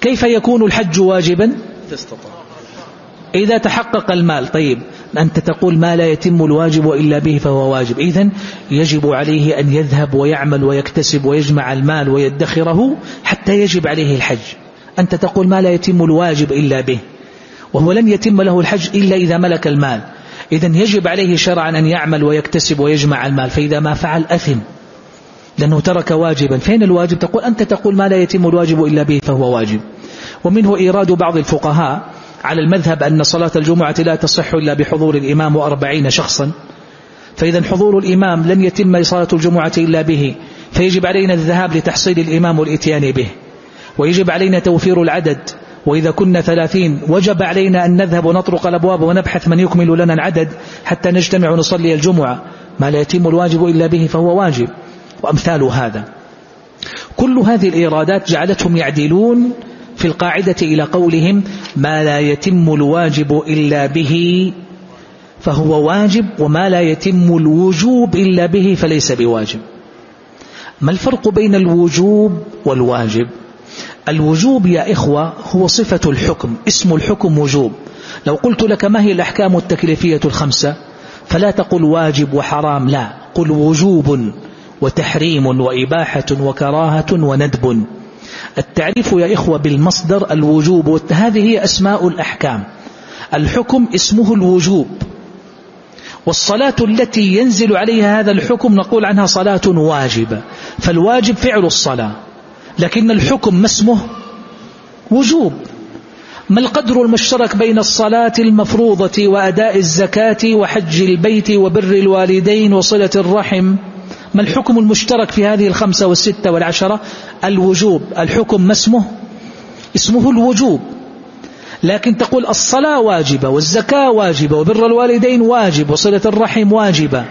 كيف يكون الحج واجبا؟ إذا تحقق المال طيب أنت تقول ما لا يتم الواجب إلا به فهو واجب. إذا يجب عليه أن يذهب ويعمل ويكتسب ويجمع المال ويدخره حتى يجب عليه الحج. أنت تقول ما لا يتم الواجب إلا به وهو لن يتم له الحج إلا إذا ملك المال. إذا يجب عليه شرعا أن يعمل ويكتسب ويجمع المال فإذا ما فعل أثم. لأنه ترك واجبا. فين الواجب؟ تقول أنت تقول ما لا يتم الواجب إلا به فهو واجب. ومنه إيراد بعض الفقهاء على المذهب أن صلاة الجمعة لا تصح إلا بحضور الإمام وأربعين شخصا. فإذا حضور الإمام لن يتم صلاة الجمعة إلا به فيجب علينا الذهاب لتحصيل الإمام والإتيان به. ويجب علينا توفير العدد وإذا كنا ثلاثين وجب علينا أن نذهب ونطرق الأبواب ونبحث من يكمل لنا العدد حتى نجتمع ونصلي الجمعة. ما لا يتم الواجب إلا به فهو واجب. وأمثال هذا. كل هذه الإيرادات جعلتهم يعدلون في القاعدة إلى قولهم ما لا يتم الواجب إلا به فهو واجب وما لا يتم الوجوب إلا به فليس بواجب. ما الفرق بين الوجوب والواجب؟ الوجوب يا إخوة هو صفة الحكم اسم الحكم وجوب. لو قلت لك ما هي الأحكام التكليفية الخمسة؟ فلا تقل واجب وحرام لا. قل وجوب. وتحريم وإباحة وكراهة وندب. التعريف يا إخوة بالمصدر الوجوب. هذه هي أسماء الأحكام. الحكم اسمه الوجوب. والصلاة التي ينزل عليها هذا الحكم نقول عنها صلاة واجبة. فالواجب فعل الصلاة. لكن الحكم ما اسمه؟ وجوب. ما القدر المشترك بين الصلاة المفروضة وأداء الزكاة وحج البيت وبر الوالدين وصلة الرحم؟ ما الحكم المشترك في هذه الخمسة والستة والعشرة؟ الوجوب. الحكم ما اسمه؟ اسمه الوجوب. لكن تقول الصلاة واجبة والزكاة واجبة وبر الوالدين واجب وصلة الرحم واجبة.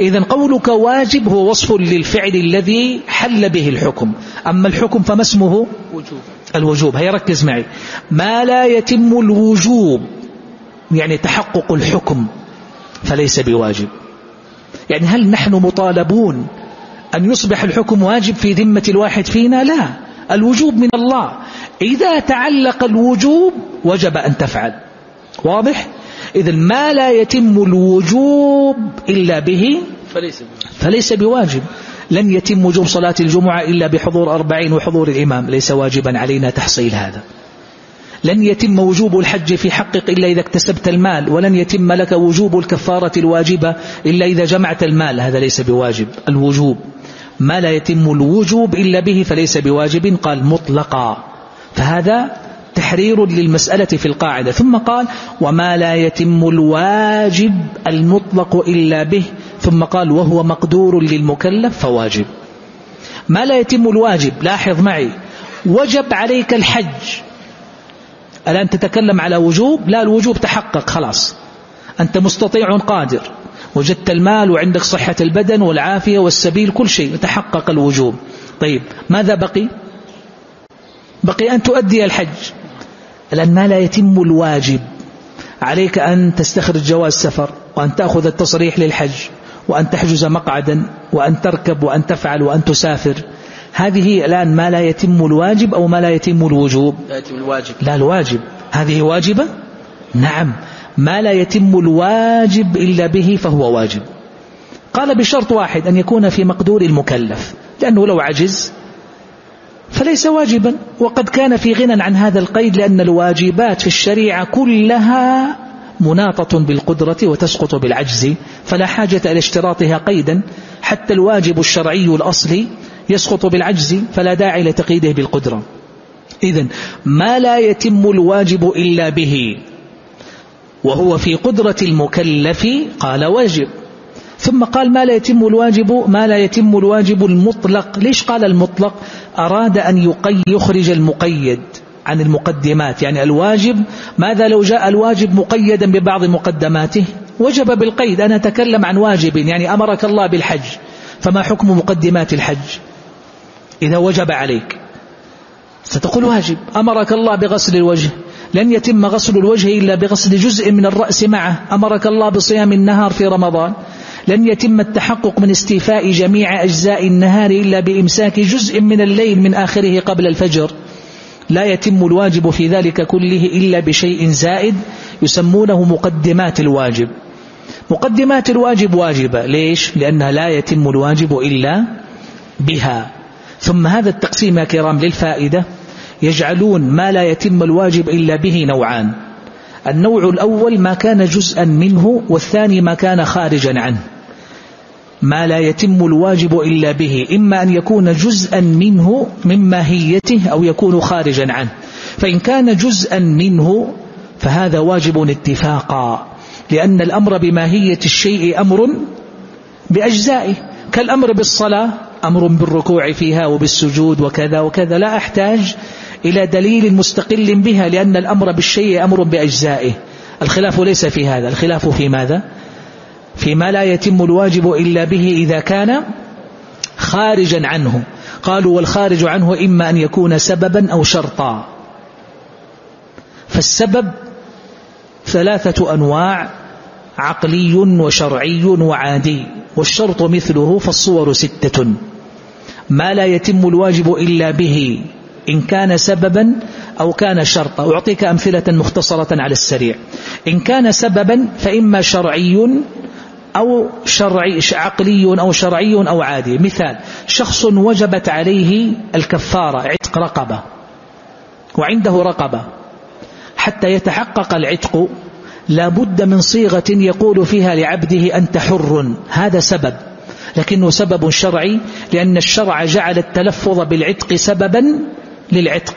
إذا قولك واجب هو وصف للفعل الذي حل به الحكم. أما الحكم فما اسمه؟ وجوب. الوجوب. هيا ركز معي. ما لا يتم الوجوب يعني تحقق الحكم فليس بواجب. يعني هل نحن مطالبون أن يصبح الحكم واجب في ذمة الواحد فينا؟ لا. الوجوب من الله. إذا تعلق الوجوب وجب أن تفعل. واضح؟ إذا ما لا يتم الوجوب إلا به فليس, فليس بواجب. لن يتم وجوب صلاة الجمعة إلا بحضور أربعين وحضور الإمام. ليس واجبا علينا تحصيل هذا. لن يتم وجوب الحج في حقك إلا إذا اكتسبت المال ولن يتم لك وجوب الكفارة الواجبة إلا إذا جمعت المال. هذا ليس بواجب الوجوب. ما لا يتم الوجوب إلا به فليس بواجب قال مطلقا. فهذا تحرير للمسألة في القاعدة. ثم قال وما لا يتم الواجب المطلق إلا به. ثم قال وهو مقدور للمكلف فواجب. ما لا يتم الواجب لاحظ معي وجب عليك الحج الآن تتكلم على وجوب؟ لا الوجوب تحقق خلاص. أنت مستطيع قادر. وجدت المال وعندك صحة البدن والعافية والسبيل كل شيء. تحقق الوجوب. طيب ماذا بقي؟ بقي أن تؤدي الحج. الآن ما لا يتم الواجب. عليك أن تستخرج جواز سفر وأن تأخذ التصريح للحج وأن تحجز مقعدا وأن تركب وأن تفعل وأن تسافر. هذه الآن ما لا يتم الواجب أو ما لا يتم الوجوب؟ لا يتم الواجب. لا الواجب. هذه واجبة؟ نعم. ما لا يتم الواجب إلا به فهو واجب. قال بشرط واحد أن يكون في مقدور المكلف لأنه لو عجز فليس واجبا. وقد كان في غنى عن هذا القيد لأن الواجبات في الشريعة كلها مناطة بالقدرة وتسقط بالعجز فلا حاجة إلى اشتراطها قيدا. حتى الواجب الشرعي الأصلي يسقط بالعجز فلا داعي لتقييده بالقدرة. إذا ما لا يتم الواجب إلا به وهو في قدرة المكلف قال واجب. ثم قال ما لا يتم الواجب ما لا يتم الواجب المطلق. ليش قال المطلق؟ أراد أن يخرج المقيد عن المقدمات. يعني الواجب ماذا لو جاء الواجب مقيدا ببعض مقدماته؟ وجب بالقيد. أنا أتكلم عن واجب يعني أمرك الله بالحج فما حكم مقدمات الحج؟ إذا وجب عليك. ستقول واجب. أمرك الله بغسل الوجه. لن يتم غسل الوجه إلا بغسل جزء من الرأس معه. أمرك الله بصيام النهار في رمضان. لن يتم التحقق من استيفاء جميع أجزاء النهار إلا بإمساك جزء من الليل من آخره قبل الفجر. لا يتم الواجب في ذلك كله إلا بشيء زائد يسمونه مقدمات الواجب. مقدمات الواجب واجبة. ليش؟ لأنها لا يتم الواجب إلا بها. ثم هذا التقسيم يا كرام للفائدة يجعلون ما لا يتم الواجب إلا به نوعان. النوع الأول ما كان جزءا منه والثاني ما كان خارجا عنه. ما لا يتم الواجب إلا به إما أن يكون جزءا منه من ماهيته أو يكون خارجا عنه. فإن كان جزءا منه فهذا واجب اتفاقا. لأن الأمر بماهية الشيء أمر بأجزائه. كالأمر بالصلاة أمر بالركوع فيها وبالسجود وكذا وكذا. لا أحتاج إلى دليل مستقل بها لأن الأمر بالشيء أمر بأجزائه. الخلاف ليس في هذا. الخلاف في ماذا؟ فيما لا يتم الواجب إلا به إذا كان خارجا عنه. قالوا والخارج عنه إما أن يكون سببا أو شرطا. فالسبب ثلاثة أنواع عقلي وشرعي وعادي. والشرط مثله فالصور ستة. ما لا يتم الواجب إلا به إن كان سببا أو كان شرطا. أعطيك أمثلة مختصرة على السريع. إن كان سببا فإما شرعي أو شرعي عقلي أو شرعي أو عادي. مثال شخص وجبت عليه الكفارة عتق رقبة وعنده رقبة حتى يتحقق العتق لا بد من صيغة يقول فيها لعبده أنت حر. هذا سبب. لكنه سبب شرعي لأن الشرع جعل التلفظ بالعتق سببا للعتق.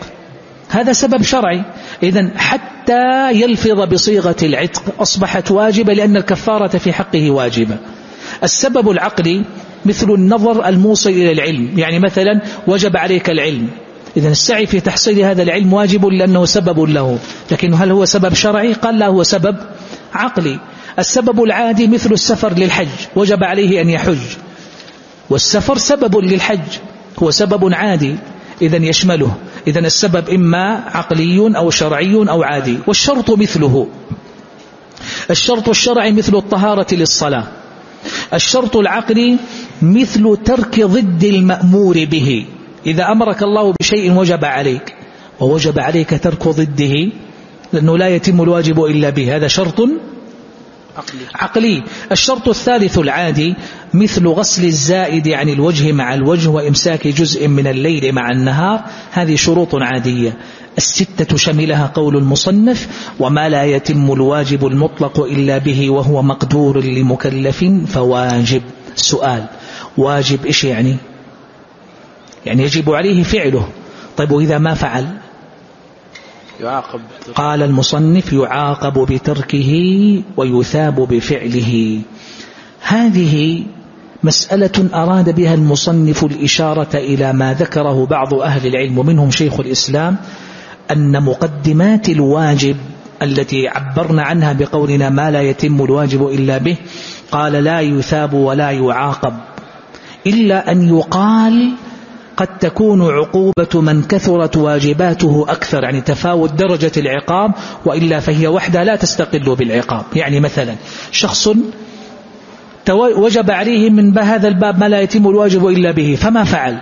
هذا سبب شرعي. إذا حتى يلفظ بصيغة العتق أصبحت واجبة لأن الكفارة في حقه واجبة. السبب العقلي مثل النظر الموصل إلى العلم. يعني مثلا وجب عليك العلم. إذا السعي في تحصيل هذا العلم واجب لأنه سبب له. لكن هل هو سبب شرعي؟ قال لا هو سبب عقلي. السبب العادي مثل السفر للحج. وجب عليه أن يحج. والسفر سبب للحج. هو سبب عادي. إذا يشمله. إذا السبب إما عقلي أو شرعي أو عادي. والشرط مثله. الشرط الشرعي مثل الطهارة للصلاة. الشرط العقلي مثل ترك ضد المأمور به. إذا أمرك الله بشيء وجب عليك ووجب عليك ترك ضده لأنه لا يتم الواجب إلا به هذا شرط عقلي. عقلي. الشرط الثالث العادي مثل غسل الزائد عن الوجه مع الوجه وإمساك جزء من الليل مع النهار هذه شروط عادية. الستة شملها قول المصنف وما لا يتم الواجب المطلق إلا به وهو مقدور لمكلف فواجب. سؤال واجب إيش يعني؟ يعني يجب عليه فعله. طيب وإذا ما فعل؟ يعاقب قال المصنف يعاقب بتركه ويثاب بفعله. هذه مسألة أراد بها المصنف الإشارة إلى ما ذكره بعض أهل العلم ومنهم شيخ الإسلام أن مقدمات الواجب التي عبرنا عنها بقولنا ما لا يتم الواجب إلا به قال لا يثاب ولا يعاقب إلا أن يقال قد تكون عقوبة من كثرت واجباته أكثر يعني تفاوت درجة العقاب وإلا فهي وحدها لا تستقل بالعقاب. يعني مثلا شخص وجب عليه من هذا الباب ما لا يتم الواجب إلا به فما فعل؟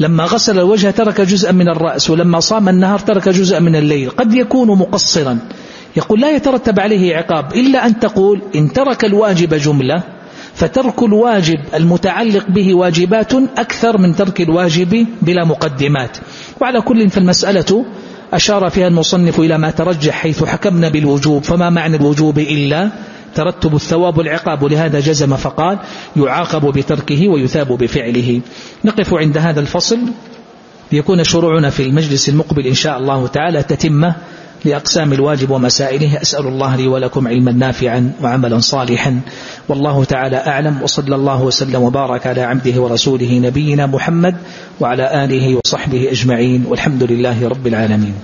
لما غسل الوجه ترك جزءا من الرأس ولما صام النهار ترك جزءا من الليل. قد يكون مقصرا. يقول لا يترتب عليه عقاب إلا أن تقول إن ترك الواجب جملة فترك الواجب المتعلق به واجبات أكثر من ترك الواجب بلا مقدمات. وعلى كل فالمسألة أشار فيها المصنف إلى ما ترجح حيث حكمنا بالوجوب فما معنى الوجوب إلا ترتب الثواب والعقاب لهذا جزم فقال يعاقب بتركه ويثاب بفعله. نقف عند هذا الفصل. ليكون شروعنا في المجلس المقبل إن شاء الله تعالى تتمة لأقسام الواجب ومسائله أسأل الله لي ولكم علما نافعا وعملا صالحا. والله تعالى أعلم وصلى الله وسلم وبارك على عبده ورسوله نبينا محمد وعلى آله وصحبه أجمعين والحمد لله رب العالمين.